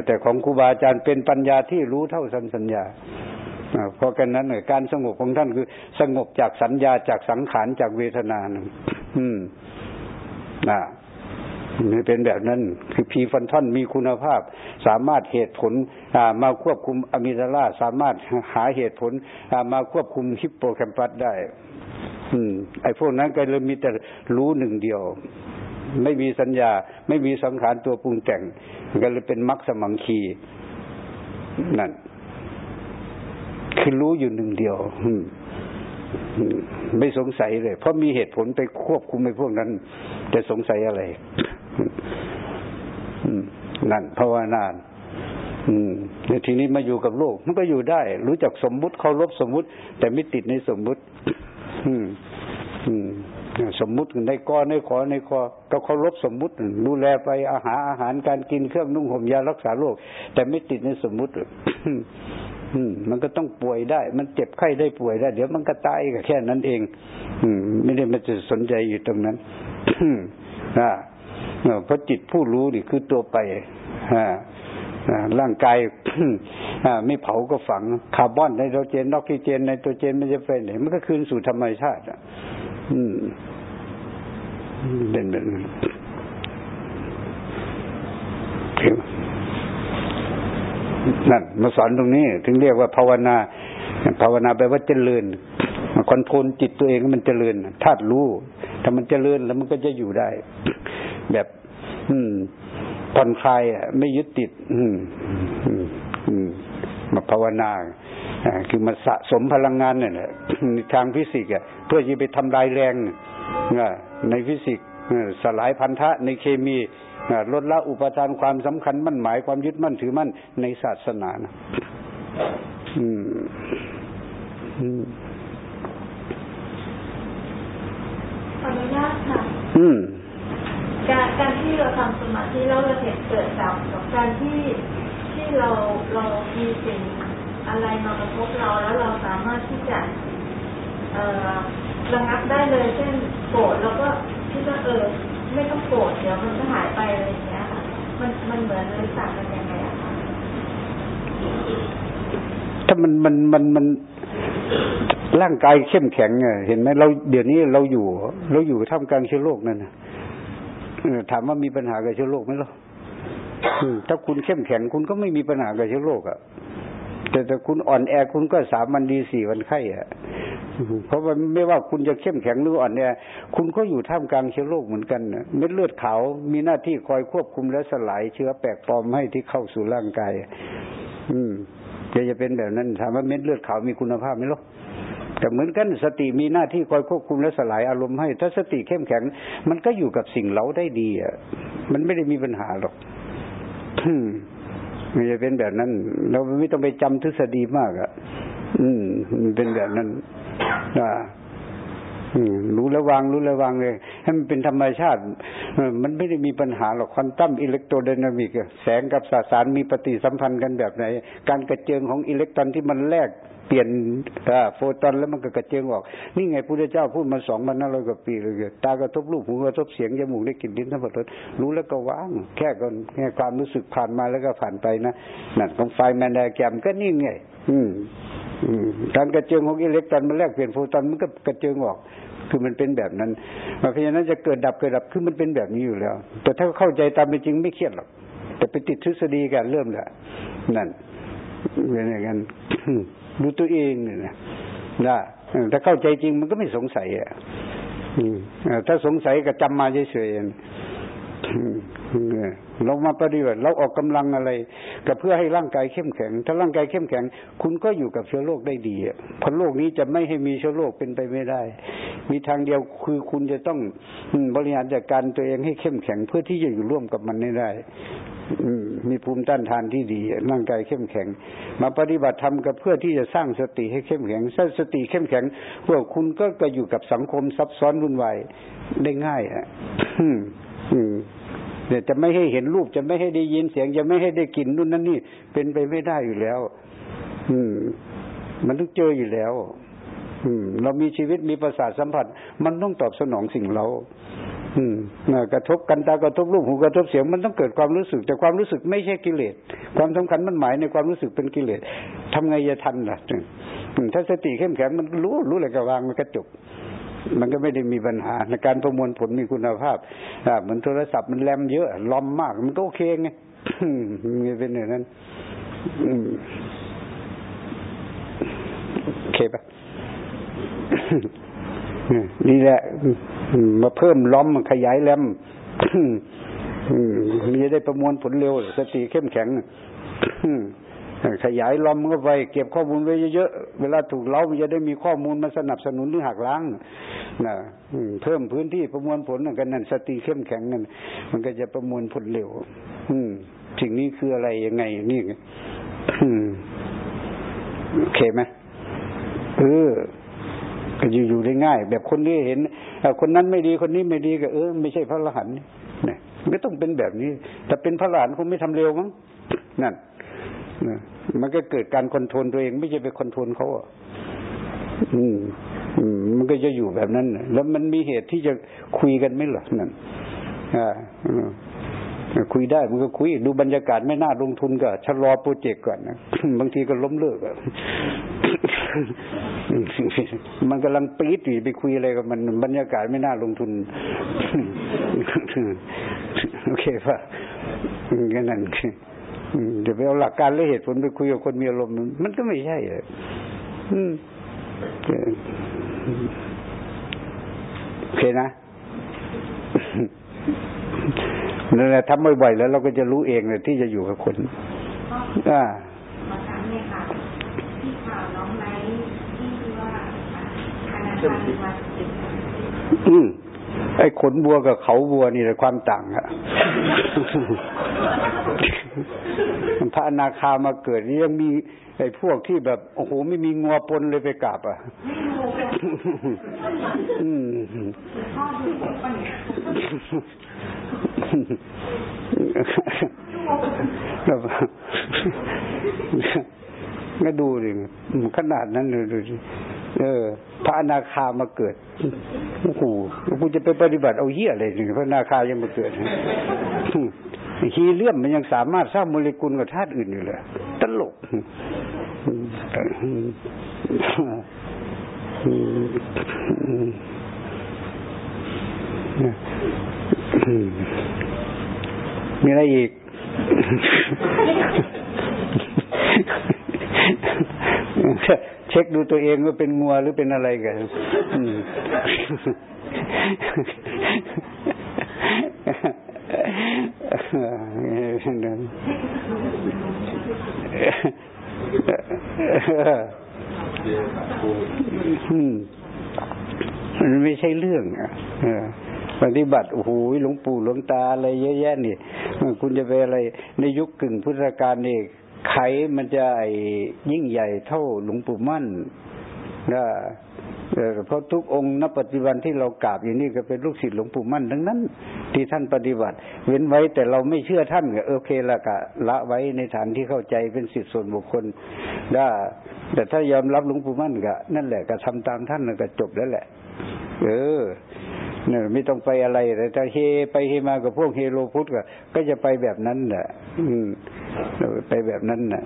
แต่ของครูบาอาจารย์เป็นปัญญาที่รู้เท่าสัญสัญญาเพราะกันนั้นการสงบของท่านคือสงบจากสัญญาจากสังขารจากเวทนาอืมนะ นี่เป็นแบบนั้น คือพีฟันท่อนมีคุณภาพ สามารถเหตุผลมาควบคุมอะมิดาลาสามารถหาเหตุผลมาควบคุมฮิปโปแคมปัสได้ อืม ไอ้พวกนั้นก็เลยมีแต่รู้หนึ่งเดียว ไม่มีสัญญา ไม่มีสังขารตัวปรุงแต่ง ก็เลยเป็นมรรคสมังคีนั่น คือรู้อยู่หนึ่งเดียวไม่สงสัยเลย เพราะมีเหตุผลไปควบคุมไอ้พวกนั้น จะสงสัยอะไร นั่นภาวนานอืมทีนี้มาอยู่กับโลก มันก็อยู่ได้ รู้จักสมมุติเคารพสมมุติ แต่ไม่ติดในสมมุติ อืม อืมสมมุติในก้อนในขอในคอก็เคารพสมมุติดูแลไปอาหารอาหารการกินเครื่องนุ่งห่มยารักษาโรคแต่ไม่ติดในสมมุติอืม มันก็ต้องป่วยได้ มันเจ็บไข้ได้ป่วยได้ เดี๋ยวมันก็ตายก็แค่นั้นเอง อืม ไม่ได้มันจะสนใจอยู่ตรงนั้นอ่า เพราะจิตผู้รู้นี่คือตัวไปร่างกายไม่เผาก็ฝังคาร์บอนไนโตรเจนออกซิเจนไนโตรเจนมันจะไปไหนมันก็คืนสู่ธรรมชาติอืมเป็นแบบนั้นนั่นมาสอนตรงนี้ ถึงเรียกว่าภาวนา ภาวนาแปลว่าเจริญcontrol จิตตัวเองมันเจริญธาตุรู้ถ้ามันเจริญแล้วมันก็จะอยู่ได้ แบบ อืมผ่อนคลายอะไม่ยึดติด อืมอืมมาภาวนาคือมาสะสมพลังงานเนี่ยแหละทางฟิสิกส์อะเพื่อจะไปทำลายแรงในฟิสิกส์สลายพันธะในเคมีลดละอุปาทานความสำคัญมั่นหมายความยึดมั่นถือมั่นในศาสนานะอืมอืมขออนุญาตค่ะอืม การการที่เราทำสมาธิแล้วเราเห็นเกิดดับกับการที่ที่เราเรามีสิ่งอะไรมากระทบเราแล้วเราสามารถที่จะเอ่อระงับได้เลยเช่นโกรธแล้วก็คิดว่าเออไม่ต้องโกรธเดี๋ยวมันจะหายไปอะไรอย่างเงี้ยค่ะมันมันเหมือนหรือต่างกันยังไงอะคะถ้ามันมันมันมันร่างกายเข้มแข็งเห็นไหมเราเดี๋ยวนี้เราอยู่ เราอยู่ท่ามกลางเชื้อโรคนั่นนะ ถามว่ามีปัญหากับเชื้อโรคไหมล่ะถ้าคุณเข้มแข็งคุณก็ไม่มีปัญหากับเชื้อโรคอะแต่ถ้าคุณอ่อนแอคุณก็สามวันดีสี่วันไข้อะเพราะว่าไม่ว่าคุณจะเข้มแข็งหรืออ่อนแอคุณก็อยู่ท่ามกลางเชื้อโรคเหมือนกันเม็ดเลือดขาวมีหน้าที่คอยควบคุมและสลายเชื้อแปลกปลอมให้ที่เข้าสู่ร่างกาย อืมจะจะเป็นแบบนั้นถามว่าเม็ดเลือดขาวมีคุณภาพไหมล่ะ แต่เหมือนกันสติมีหน้าที่คอยควบคุมและสลายอารมณ์ให้ ถ้าสติเข้มแข็ง มันก็อยู่กับสิ่งเราได้ดีอะมันไม่ได้มีปัญหาหรอกมันจะเป็นแบบนั้น เราไม่ต้องไปจำทฤษฎีมากอะ อืม มันเป็นแบบนั้นอ่ารู้ระวังรู้ระวังเลยให้มันเป็นธรรมชาติ มันไม่ได้มีปัญหาหรอกควอนตัมอิเล็กโทรไดนามิก แสงกับสสารมีปฏิสัมพันธ์กันแบบไหน การกระเจิงของอิเล็กตรอนที่มันแลก เปลี่ยนโฟตอนแล้วมันก็กระเจิงออก นี่ไงพระเจ้าพูดมาสองพันห้าร้อยกว่าปีเลยตากระทบรูปหูกระทบเสียงจมูกได้กลิ่นดินทั้งหมดรู้แล้วก็ว่าง แค่ก่อนแค่ความรู้สึกผ่านมาแล้วก็ผ่านไปนะนั่นของไฟแมนไดแกมก็นี่ไง อืมการกระเจิงของอิเล็กตรอนมันแลกเปลี่ยนโฟตอนมันก็กระเจิงออกคือมันเป็นแบบนั้นเพราะฉะนั้นจะเกิดดับเกิดดับคือมันเป็นแบบนี้อยู่แล้ว แต่ถ้าเข้าใจตามเป็นจริงไม่เครียดหรอก แต่ไปติดทฤษฎีกันเริ่มแหละนั่นเป็นอย่างนั้น รู้ตัวเองเนี่ยนะถ้าเข้าใจจริงมันก็ไม่สงสัยอะถ้าสงสัยก็จำมาเฉยๆเรามาปฏิบัติเราออกกำลังอะไร ก็เพื่อให้ร่างกายเข้มแข็ง ถ้าร่างกายเข้มแข็ง คุณก็อยู่กับเชื้อโรคได้ดีเพราะโรคนี้จะไม่ให้มีเชื้อโรคเป็นไปไม่ได้ มีทางเดียวคือคุณจะต้องบริหารจัดการตัวเองให้เข้มแข็งเพื่อที่จะอยู่ร่วมกับมันได้ มีภูมิต้านทานที่ดีร่างกายเข้มแข็ง มาปฏิบัติธรรมก็เพื่อที่จะสร้างสติให้เข้มแข็งสร้างสติเข้มแข็งพวกคุณก็จะอยู่กับสังคมซับซ้อนวุ่นวายได้ง่ายอะเนี่ยจะไม่ให้เห็นรูปจะไม่ให้ได้ยินเสียง จะไม่ให้ได้กลิ่นนู่นนั่นนี่ เป็นไปไม่ได้อยู่แล้ว อืม มันต้องเจออยู่แล้ว อืม เรามีชีวิตมีประสาทสัมผัส มันต้องตอบสนองสิ่งเรา กระทบกันตากระทบรูปหูกระทบเสียงมันต้องเกิดความรู้สึก แต่ความรู้สึกไม่ใช่กิเลสความสำคัญมันหมายในความรู้สึกเป็นกิเลสทำไงจะทันล่ะถ้าสติเข้มแข็งมันรู้รู้อะไรก็วางมันก็จบมันก็ไม่ได้มีปัญหาในการประมวลผลมีคุณภาพเหมือนโทรศัพท์มันแรมเยอะลอมมาก มันก็โอเคไงมีเป็นอย่างนั้นโอเคปะนี่แหละ มาเพิ่มล้อมขยายแรมมีจะได้ประมวลผลเร็ว สติเข้มแข็งขยายล้อมเข้าไปเก็บข้อมูลไว้เยอะๆเวลาถูกเล้ามันจะได้มีข้อมูลมาสนับสนุนหรือหักล้างนะเพิ่มพื้นที่ประมวลผลกันนั่นสติเข้มแข็งนั่นมันก็จะประมวลผลเร็ว อืมสิ่งนี้คืออะไรยังไง นี่โอเคไหมเออ อยู่อยู่ได้ง่าย แบบคนนี้เห็นคนนั้นไม่ดีคนนี้ไม่ดีก็เออไม่ใช่พระอรหันต์เนี่ยไม่ต้องเป็นแบบนี้ แต่เป็นพระอรหันต์คงไม่ทำเร็วมั้งนั่นมันก็เกิดการ control ตัวเอง ไม่ใช่ไป control เขาอะอืมมันก็จะอยู่แบบนั้นแล้วมันมีเหตุที่จะคุยกันไหมหรอนั่นอ่าคุยได้มันก็คุย ดูบรรยากาศไม่น่าลงทุนก็ชะลอ project ก่อนนะบางทีก็ล้มเลิกอะ มันกำลังปี๊ดอยู่ไปคุยอะไรกับมันบรรยากาศไม่น่าลงทุนโอเคป่ะแค่นั้นเดี๋ยวไปเอาหลักการและเหตุผลไปคุยกับคนมีอารมณ์มันก็ไม่ใช่เลยโอเคนะนั่นแหละทำบ่อยๆแล้วเราก็จะรู้เองเลยที่จะอยู่กับคน อ่าถามเนี่ยค่ะที่ข่าวน้องไนที่ว่าธ นาคารมาติดอืมไอ้ขนบัวกับเขาบัวนี่แหละความต่างอะพระอนาคามาเกิดนี่ยังมีไอ้พวกที่แบบโอ้โหไม่มีงัวปนเลยไปกราบอะอืมก็ดูดิขนาดนั้นเลยดูดิ เออ พระอนาคามาเกิดโอ้โหกูจะไปปฏิบัติเอาเหี้ยอะไรนึ่พระอนาคายังมาเกิดฮีเลียมมันยังสามารถสร้างโมเลกุลกับธาตุอื่นอยู่เลยตลกมีอะไรอีกเช็คดูตัวเองว่าเป็นงัวหรือเป็นอะไรกันมันไม่ใช่เรื่องอะปฏิบัติโอ้โหหลวงปู่หลวงตาอะไรเยอะแยะนี่คุณจะไปอะไรในยุคกึ่งพุทธกาลนี่ ไขมันจะยิ่งใหญ่เท่าหลวงปู่มั่นนะเพราะทุกองค์นับปัจจุบันที่เรากราบอย่างนี้ก็เป็นลูกศิษย์หลวงปู่มั่นทั้งนั้น ที่ท่านปฏิบัติ เว้นไว้แต่เราไม่เชื่อท่านก็โอเคละกะละไว้ในฐานที่เข้าใจเป็นสิทธิส่วนบุคคลได้แต่ถ้ายอมรับหลวงปู่มั่นก็นั่นแหละก็ทำตามท่านก็จบแล้วแหละ เออ เนี่ยไม่ต้องไปอะไรแต่ถ้าเฮไปเฮมากับพวกเฮโลพุทธก็ก็จะไปแบบนั้นแหละอืมไปแบบนั้นน่ะ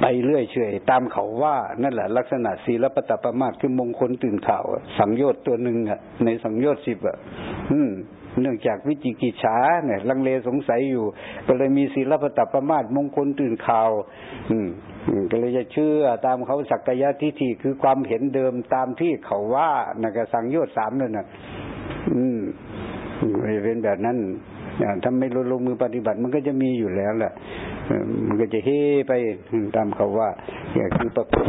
ไปเรื่อยเฉยตามเขาว่า นั่นแหละ ลักษณะศีลปตปมาทคือมงคลตื่นข่าว สังโยชน์ตัวหนึ่งอะ ในสังโยชน์สิบอะ อืม เนื่องจากวิจิกิจฉาเนี่ยลังเลสงสัยอยู่ ก็เลยมีศีลปตประมาทมงคลตื่นข่าว อืมก็เลยจะเชื่อตามเขาสักยทิฏฐิคือความเห็นเดิมตามที่เขาว่านะกสังโยชน์สามนั่นน่ะ อืมเป็นแบบนั้นถ้าไม่ลงมือปฏิบัติมันก็จะมีอยู่แล้วแหละมันก็จะเฮไปตามเขาว่าคือประเภท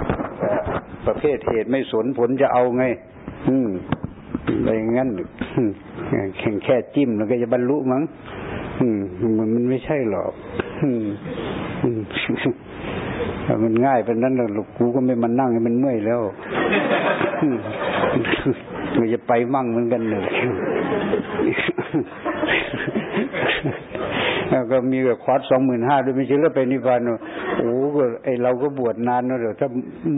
ประเภทเหตุไม่สนผลจะเอาไง อืม อะไรงั้นแข่งแค่จิ้มแล้วก็จะบรรลุมั้งมันมันไม่ใช่หรอกมมันง่ายเป็นนั้นแล้วกูก็ไม่มานั่งให้มันเมื่อยแล้วมันจะไปมั่งเหมือนกันเลยแล้วก็มีแบบคอร์สสองหมื่นห้าด้วยไม่ใช่แล้วไปนิพพานโอ้ก็ไอเราก็บวชนานนะเดี๋ยวถ้า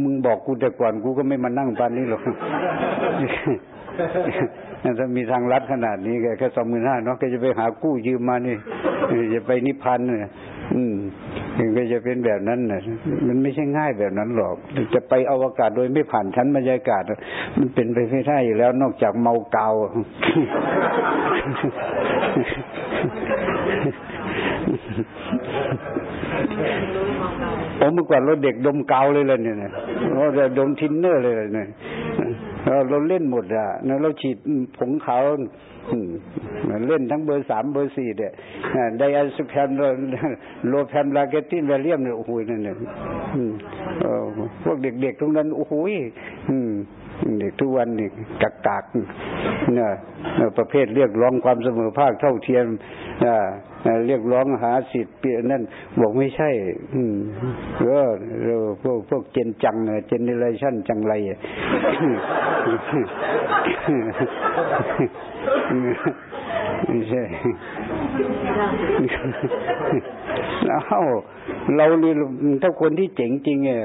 มึงบอกกูแต่ก่อนกูก็ไม่มานั่งปานนี้หรอก ถ้ามีทางรัดขนาดนี้แค่สองหมื่นห้าเนาะก็จะไปหากู้ยืมมานี่จะไปนิพพานเนี่ยอืมก็จะเป็นแบบนั้นนะมันไม่ใช่ง่ายแบบนั้นหรอก จะไปอวกาศโดยไม่ผ่านชั้นบรรยากาศ มันเป็นไปไม่ได้อยู่แล้วนอกจากเมากาวผมเมื่อก่อนเราเด็กดมกาวเลยเลยเนี่ยเราจะดมทินเนอร์เลยเนี่ย เราเล่นหมดอะเราฉีดผงขาวเล่นทั้งเบอร์สามเบอร์สี่เนี่ยไดอัลซูแพมโลแพมลาเกตินแวเลียมเนี่ยโอ้โหนั่นเนี่ยพวกเด็กๆตรงนั้นโอ้โหเด็กทุกวันนี่กักกักเนี่ยประเภทเรียกร้องความเสมอภาคเท่าเทียม เรียกร้องหาสิทธิ์เปลี่ยนั่นบอกไม่ใช่ อืมก็พวกพวกเจนจังเจนเนเรชั่นจังไร ใช่เอาเราเนี่ยถ้าคนที่เจ๋งจริงเนี่ย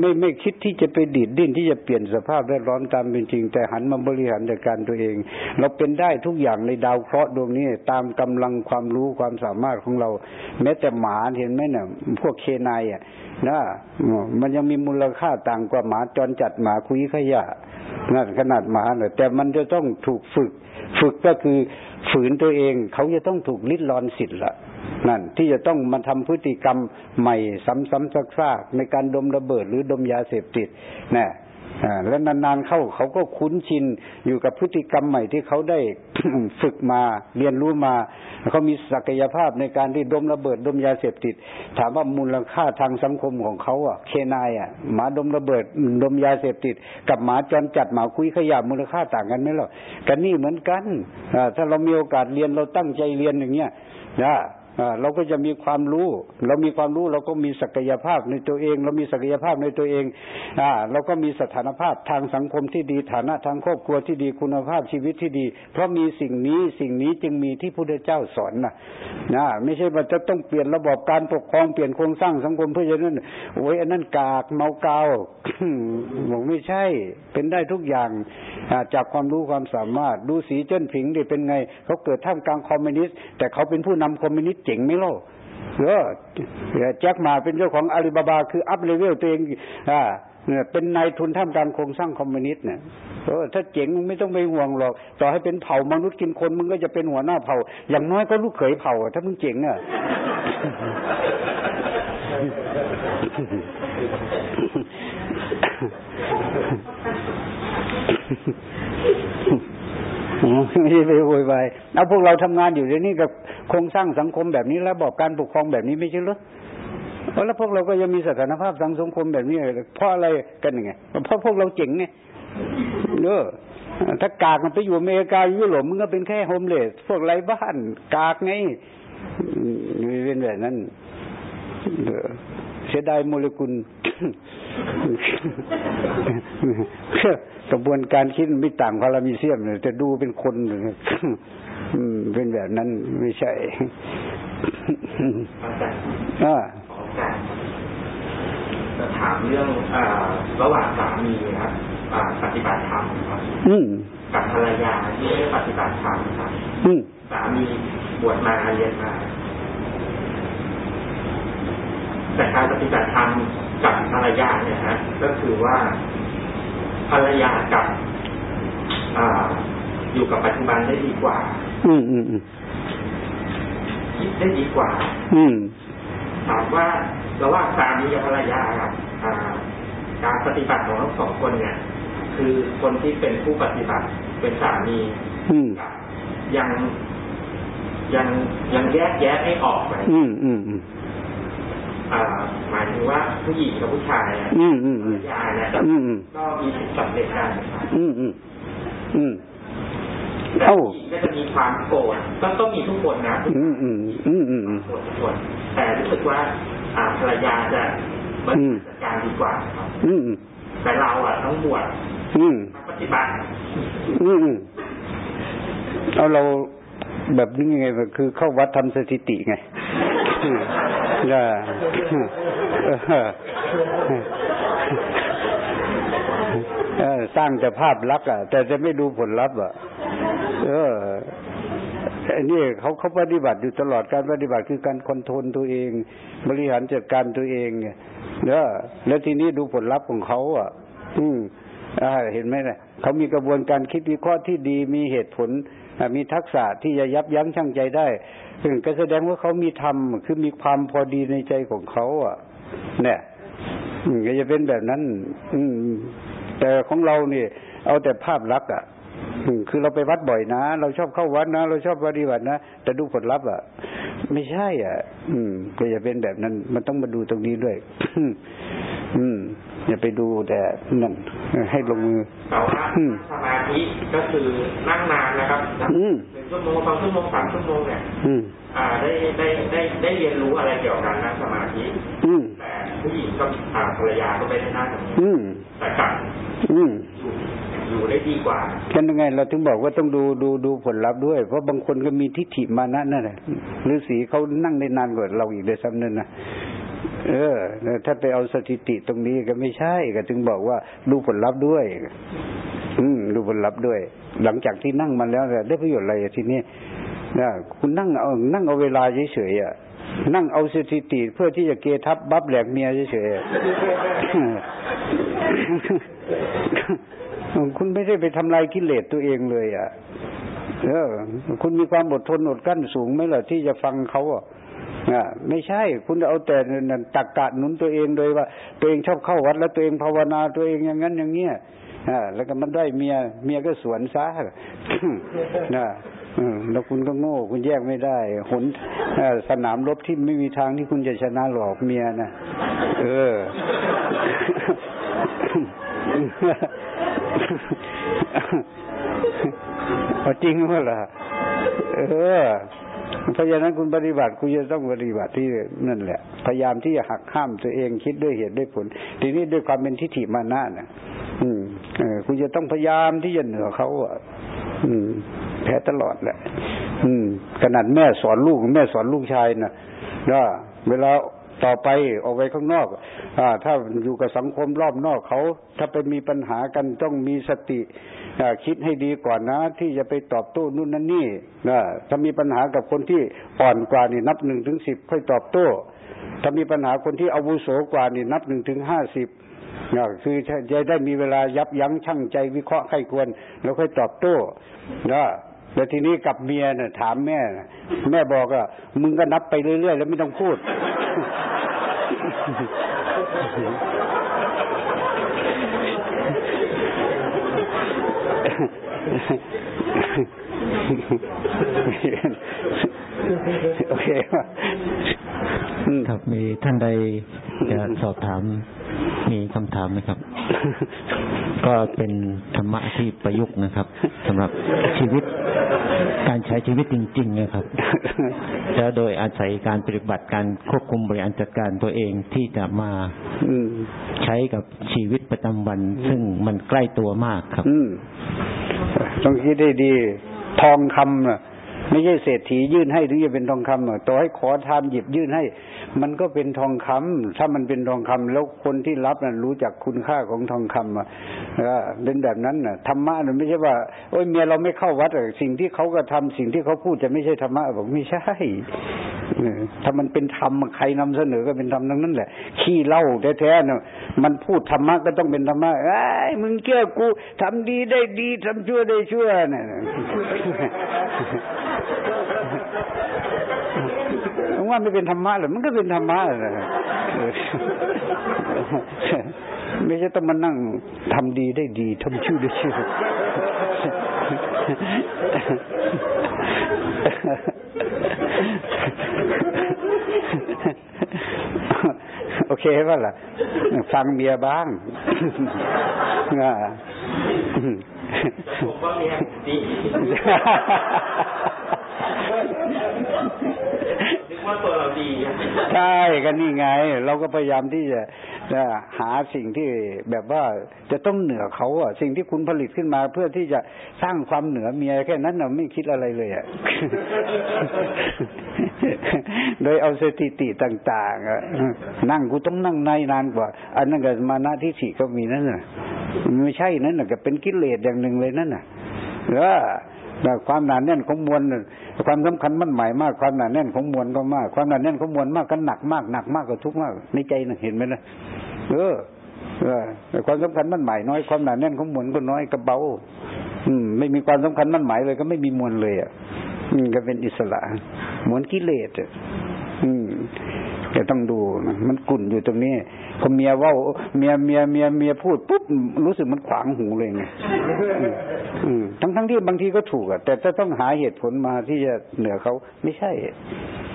ไม่ไม่คิดที่จะไปดิดดิ้นที่จะเปลี่ยนสภาพแวดล้อมตามเป็นจริง แต่หันมาบริหารจัดการตัวเอง เราเป็นได้ทุกอย่างในดาวเคราะห์ดวงนี้ตามกำลังความรู้ความสามารถของเรา แม้แต่หมาเห็นไหมเนี่ยพวกเคนายอะนะมันยังมีมูลค่าต่างกว่าหมาจรจัดหมาคุยขยะ นั่นขนาดหมาเนี่ยแต่มันจะต้องถูกฝึก ฝึกก็คือฝืนตัวเอง เขาจะต้องถูกลิดรอนสิทธิ์ละนั่นที่จะต้องมาทำพฤติกรรมใหม่ ซ้ำๆซากๆในการดมระเบิดหรือดมยาเสพติดนะ แล้วนานๆเข้าเขาก็คุ้นชินอยู่กับพฤติกรรมใหม่ที่เขาได้ฝึกมาเรียนรู้มา เขามีศักยภาพในการที่ดมระเบิดดมยาเสพติด ถามว่ามูลค่าทางสังคมของเขาอะ เคนายอะหมาดมระเบิดดมยาเสพติด กับหมาจรจัดหมาคุยขยะมูลค่าต่างกันไหมล่ะกันนี่เหมือนกันถ้าเรามีโอกาสเรียนเราตั้งใจเรียนอย่างเงี้ยนะ เราก็จะมีความรู้ เรามีความรู้เราก็มีศักยภาพในตัวเอง เรามีศักยภาพในตัวเองอ่าเราก็มีสถานภาพทางสังคมที่ดีฐานะทางครอบครัวที่ดีคุณภาพชีวิตที่ดี เพราะมีสิ่งนี้สิ่งนี้จึงมีที่พระเจ้าสอนนะนะไม่ใช่ว่าจะต้องเปลี่ยนระบบการปกครองเปลี่ยนโครงสร้างสังคมเพื่อจะนั้นโอ้ยอันนั้นกากเมาเกาวบอกไม่ใช่ เป็นได้ทุกอย่างจากความรู้ความสามารถดูสีจิ้นผิงดิเป็นไงเขาเกิดท่ามกลางคอมมิวนิสต์แต่เขาเป็นผู้นำคอมมิวนิสต์เจ๋งไหมล่ะเออแจ็คหม่าเป็นเจ้าของอาลีบาบา คือ up level ตัวเอง อ่าเนี่ยเป็นนายทุนท่ามกลางโครงสร้างคอมมิวนิสต์เนี่ยเออถ้าเจ๋งมึงไม่ต้องไปห่วงหรอก ต่อให้เป็นเผ่ามนุษย์กินคนมึงก็จะเป็นหัวหน้าเผ่า อย่างน้อยก็ลูกเขยเผ่า ถ้ามึงเจ๋งอะ ไม่ใช่ไปโวยวายเอาพวกเราทำงานอยู่ในนี้กับโครงสร้างสังคมแบบนี้แล้วบอกการปกครองแบบนี้ไม่ใช่หรือแล้วพวกเราก็ยังมีสถานภาพทางสังคมแบบนี้เพราะอะไรกันยังไงเพราะพวกเราเจ๋งไงเออถ้ากากมันไปอยู่อเมริกายุโรปมึงก็เป็นแค่โฮมเลสพวกไรบ้าน กากไงเป็นแบบนั้น เสียดายโมเลกุลกระบวนการคิดไม่ต่างพารามีเซียมเลยแต่ดูเป็นคนเป็นแบบนั้นไม่ใช่อ่าจะถามเรื่องอระหว่างสามีครับปฏิบัติธรรมครับกับภรรยาที่ไม่ปฏิบัติธรรมครับสามีบวชมาเรียนมา แต่การปฏิบัติธรรมกับภรรยาเนี่ยฮะก็คือว่าภรรยากับออยู่กับปัจจุบันได้ดีกว่าอืมอืมอืมคิดได้ดีกว่า อืมถามว่าระหว่างสามีกับภรรยาครับการปฏิบัติของทั้งสองคนเนี่ย คือคนที่เป็นผู้ปฏิบัติเป็นสามียังยังยังแยกแยะไม่ออกไหมอืมอืมอืม หมายถึงว่าผู้หญิงกับผู้ชายอะภรรยาเนี่ยก็มีสิทธิสำเร็จได้อืมอืมอืมแต่ผู้หญิงก็จะมีความโกรธก็ต้องมีทุกคนนะอืมอืมอืมอืมโกรธทุกคนแต่รู้สึกว่า อ่าภรรยาจะบริหารจัดการดีกว่าครับ อืมแต่เราอะต้องบวชอืมปฏิบัติอืมเอาเราแบบนี้ไงคือเข้าวัดทำสถิติไง ได้สร้างแต่ภาพลักษณ์อะ แต่จะไม่ดูผลลัพธ์อะ เอออันนี้เขาเขาปฏิบัติอยู่ตลอดการปฏิบัติคือการคอนโทรลตัวเอง บริหารจัดการตัวเองเนี่ยแล้วทีนี้ดูผลลัพธ์ของเขาอะ อืม เห็นไหมเนี่ยเขามีกระบวนการคิดวิเคราะห์ที่ดีมีเหตุผลมีทักษะที่จะยับยั้งชั่งใจได้ก็แสดงว่าเขามีธรรมคือมีความพอดีในใจของเขาอะ เนี่ยก็จะเป็นแบบนั้น อืแต่ของเราเนี่ยเอาแต่ภาพลักษณ์อะคือเราไปวัดบ่อยนะ เราชอบเข้าวัดนะ เราชอบปฏิบัตินะ แต่ดูผลลัพธ์อะ ไม่ใช่ อะ อืม ก็จะเป็นแบบนั้น มันต้องมาดูตรงนี้ด้วย อืม อย่าไปดูแต่นั่นให้ลงมือแต่ว่าสมาธิก็คือนั่งนานนะครับหนึ่งชั่วโมงสองชั่วโมงสามชั่วโมงเนี่ยอ่าได้ได้ได้ได้เรียนรู้อะไรเกี่ยวกับนั่งสมาธิแต่ผู้หญิงก็อ่าภรรยาก็ไม่ได้นั่งแต่กลับอยู่ได้ดีกว่าแค่ยังไง เราถึงบอกว่าต้องดูดูดูผลลัพธ์ด้วย เพราะบางคนก็มีทิฏฐิมานะนั่นแหละฤาษีเขานั่งได้นานกว่าเราอีกเลยซ้ำนั่นนะ เออถ้าไปเอาสถิติตรงนี้ก็ไม่ใช่ก็ถึงบอกว่าดูผลลัพธ์ด้วย อืมดูผลลัพธ์ด้วย หลังจากที่นั่งมาแล้วได้ประโยชน์อะไรทีนี้นะคุณนั่งเอานั่งเอาเวลาเฉยๆอะนั่งเอาสถิติเพื่อที่จะเกทับบับแหลกเมียเฉยๆคุณไม่ได้ไปทำลายกิเลสตัวเองเลย อะ เออ คุณมีความอดทนอดกั้นสูงไหมล่ะที่จะฟังเขาอะ ไม่ใช่ คุณเอาแต่ตักกะหนุนตัวเองโดยว่า ตัวเองชอบเข้าวัด แล้วตัวเองภาวนาตัวเองอย่างนั้นอย่างเงี้ยอ่าแล้วก็มันได้เมียเมียก็สวนซะนะแล้วคุณก็โง่ คุณแยกไม่ได้หนสนามรบที่ไม่มีทางที่คุณจะชนะหลอกเมียนะเออจริงว่าล่ะ เออเพราะฉะนั้นคุณปฏิบัติคุณจะต้องปฏิบัติที่นั่นแหละ พยายามที่จะหักห้ามตัวเองคิดด้วยเหตุด้วยผล ทีนี้ด้วยความเป็นทิฏฐิมานะน่ะอืมเออคุณจะต้องพยายามที่จะเหนือเขาอะ อืม แพ้ตลอดแหละ อืม ขนาดแม่สอนลูกแม่สอนลูกชายน่ะว่าเวลา ต่อไปออกไปข้างนอกอถ้าอยู่กับสังคมรอบนอกเขา ถ้าไปมีปัญหากันต้องมีสติคิดให้ดีก่อนนะ ที่จะไปตอบโต้นู่นนั่นนี่นะถ้ามีปัญหากับคนที่อ่อนกว่านี่นับหนึ่งถึงสิบค่อยตอบโต้ ถ้ามีปัญหาคนที่อาวุโสกว่านี่นับหนึ่งถึงห้าสิบนะคือจะได้มีเวลายับยั้งชั่งใจวิเคราะห์ให้ควร แล้วค่อยตอบโต้นะแล้วทีนี้กับเมียเนี่ยถามแม่ แม่บอกว่ามึงก็นับไปเรื่อยๆ แล้วไม่ต้องพูด โอเคครับมีท่านใดจะสอบถาม มีคำถามไหมครับ ก็เป็นธรรมะที่ประยุกต์นะครับสำหรับชีวิตการใช้ชีวิตจริง ๆ นะครับแล้วโดยอาศัยการปฏิบัติการควบคุมบริหารจัดการตัวเองที่จะมาใช้กับชีวิตประจำวัน ซึ่งมันใกล้ตัวมากครับต้องคิดได้ดี ทองคำน่ะ ไม่ใช่เศรษฐียื่นให้ถึงจะเป็นทองคำต่อให้ขอทานหยิบยื่นให้ มันก็เป็นทองคำถ้ามันเป็นทองคำแล้วคนที่รับนั้นรู้จักคุณค่าของทองคำอะเป็นแบบนั้นน่ะธรรมะน่ะไม่ใช่ว่าโอ้ยเมียเราไม่เข้าวัดสิ่งที่เขาก็ทำสิ่งที่เขาพูดจะไม่ใช่ธรรมะบอกไม่ใช่ถ้ามันเป็นธรรมใครนำเสนอก็เป็นธรรมทั้งนั้นแหละ ขี้เล่าแท้ๆนี่ยมันพูดธรรมะก็ต้องเป็นธรรมะไอ้มึงเกี่ยกูทำดีได้ดีทำชั่วได้ชั่วเนี่ย ว่าไม่เป็นธรรมะหรือมันก็เป็นธรรมะเลยไม่ใช่ต้องมานั่งทำดีได้ดีทำชื่อได้ชื่อโอเคป่ะล่ะ ฟังเมียบ้างผมว่าเมียดี ว่าตัวเราดีใช่กันนี่ไง เราก็พยายามที่จะหาสิ่งที่แบบว่าจะต้องเหนือเขาอะ สิ่งที่คุณผลิตขึ้นมา เพื่อที่จะสร้างความเหนือเมียแค่นั้นเราไม่คิดอะไรเลยอะโดยเอาสถิติต่างๆอนั่งกูต้องนั่งในนานกว่า อันนั้นก็มานาที่สี่ก็มีนั่นน่ะไม่ใช่นั่นน่ะก็เป็นกิเลสอย่างหนึ่งเลยนั่นน่ะเออความหนาแน่นของมวลความสำคัญมันหมายมากความหนาแน่นของมวลก็มาก ความหนาแน่นของมวลมากก็หนักมากหนักมากก็ทุกข์มาก ในใจนะเห็นไหมนะเออเออความสำคัญมันหมายน้อยความหนาแน่นของมวลก็น้อยก็เบา อืม ไม่มีความสำคัญมันหมายเลย ก็ไม่มีมวลเลยอะอืมก็เป็นอิสระเหมือนกิเลสอะอืมจะต้องดูมันกุ่นอยู่ตรงนี้ พอเมียว่าเมียเมียเมียเมียพูดปุ๊บรู้สึกมันขวางหูเลยไงทั้งทั้งที่บางทีก็ถูกอะแต่จะต้องหาเหตุผลมาที่จะเหนือเขาไม่ใช่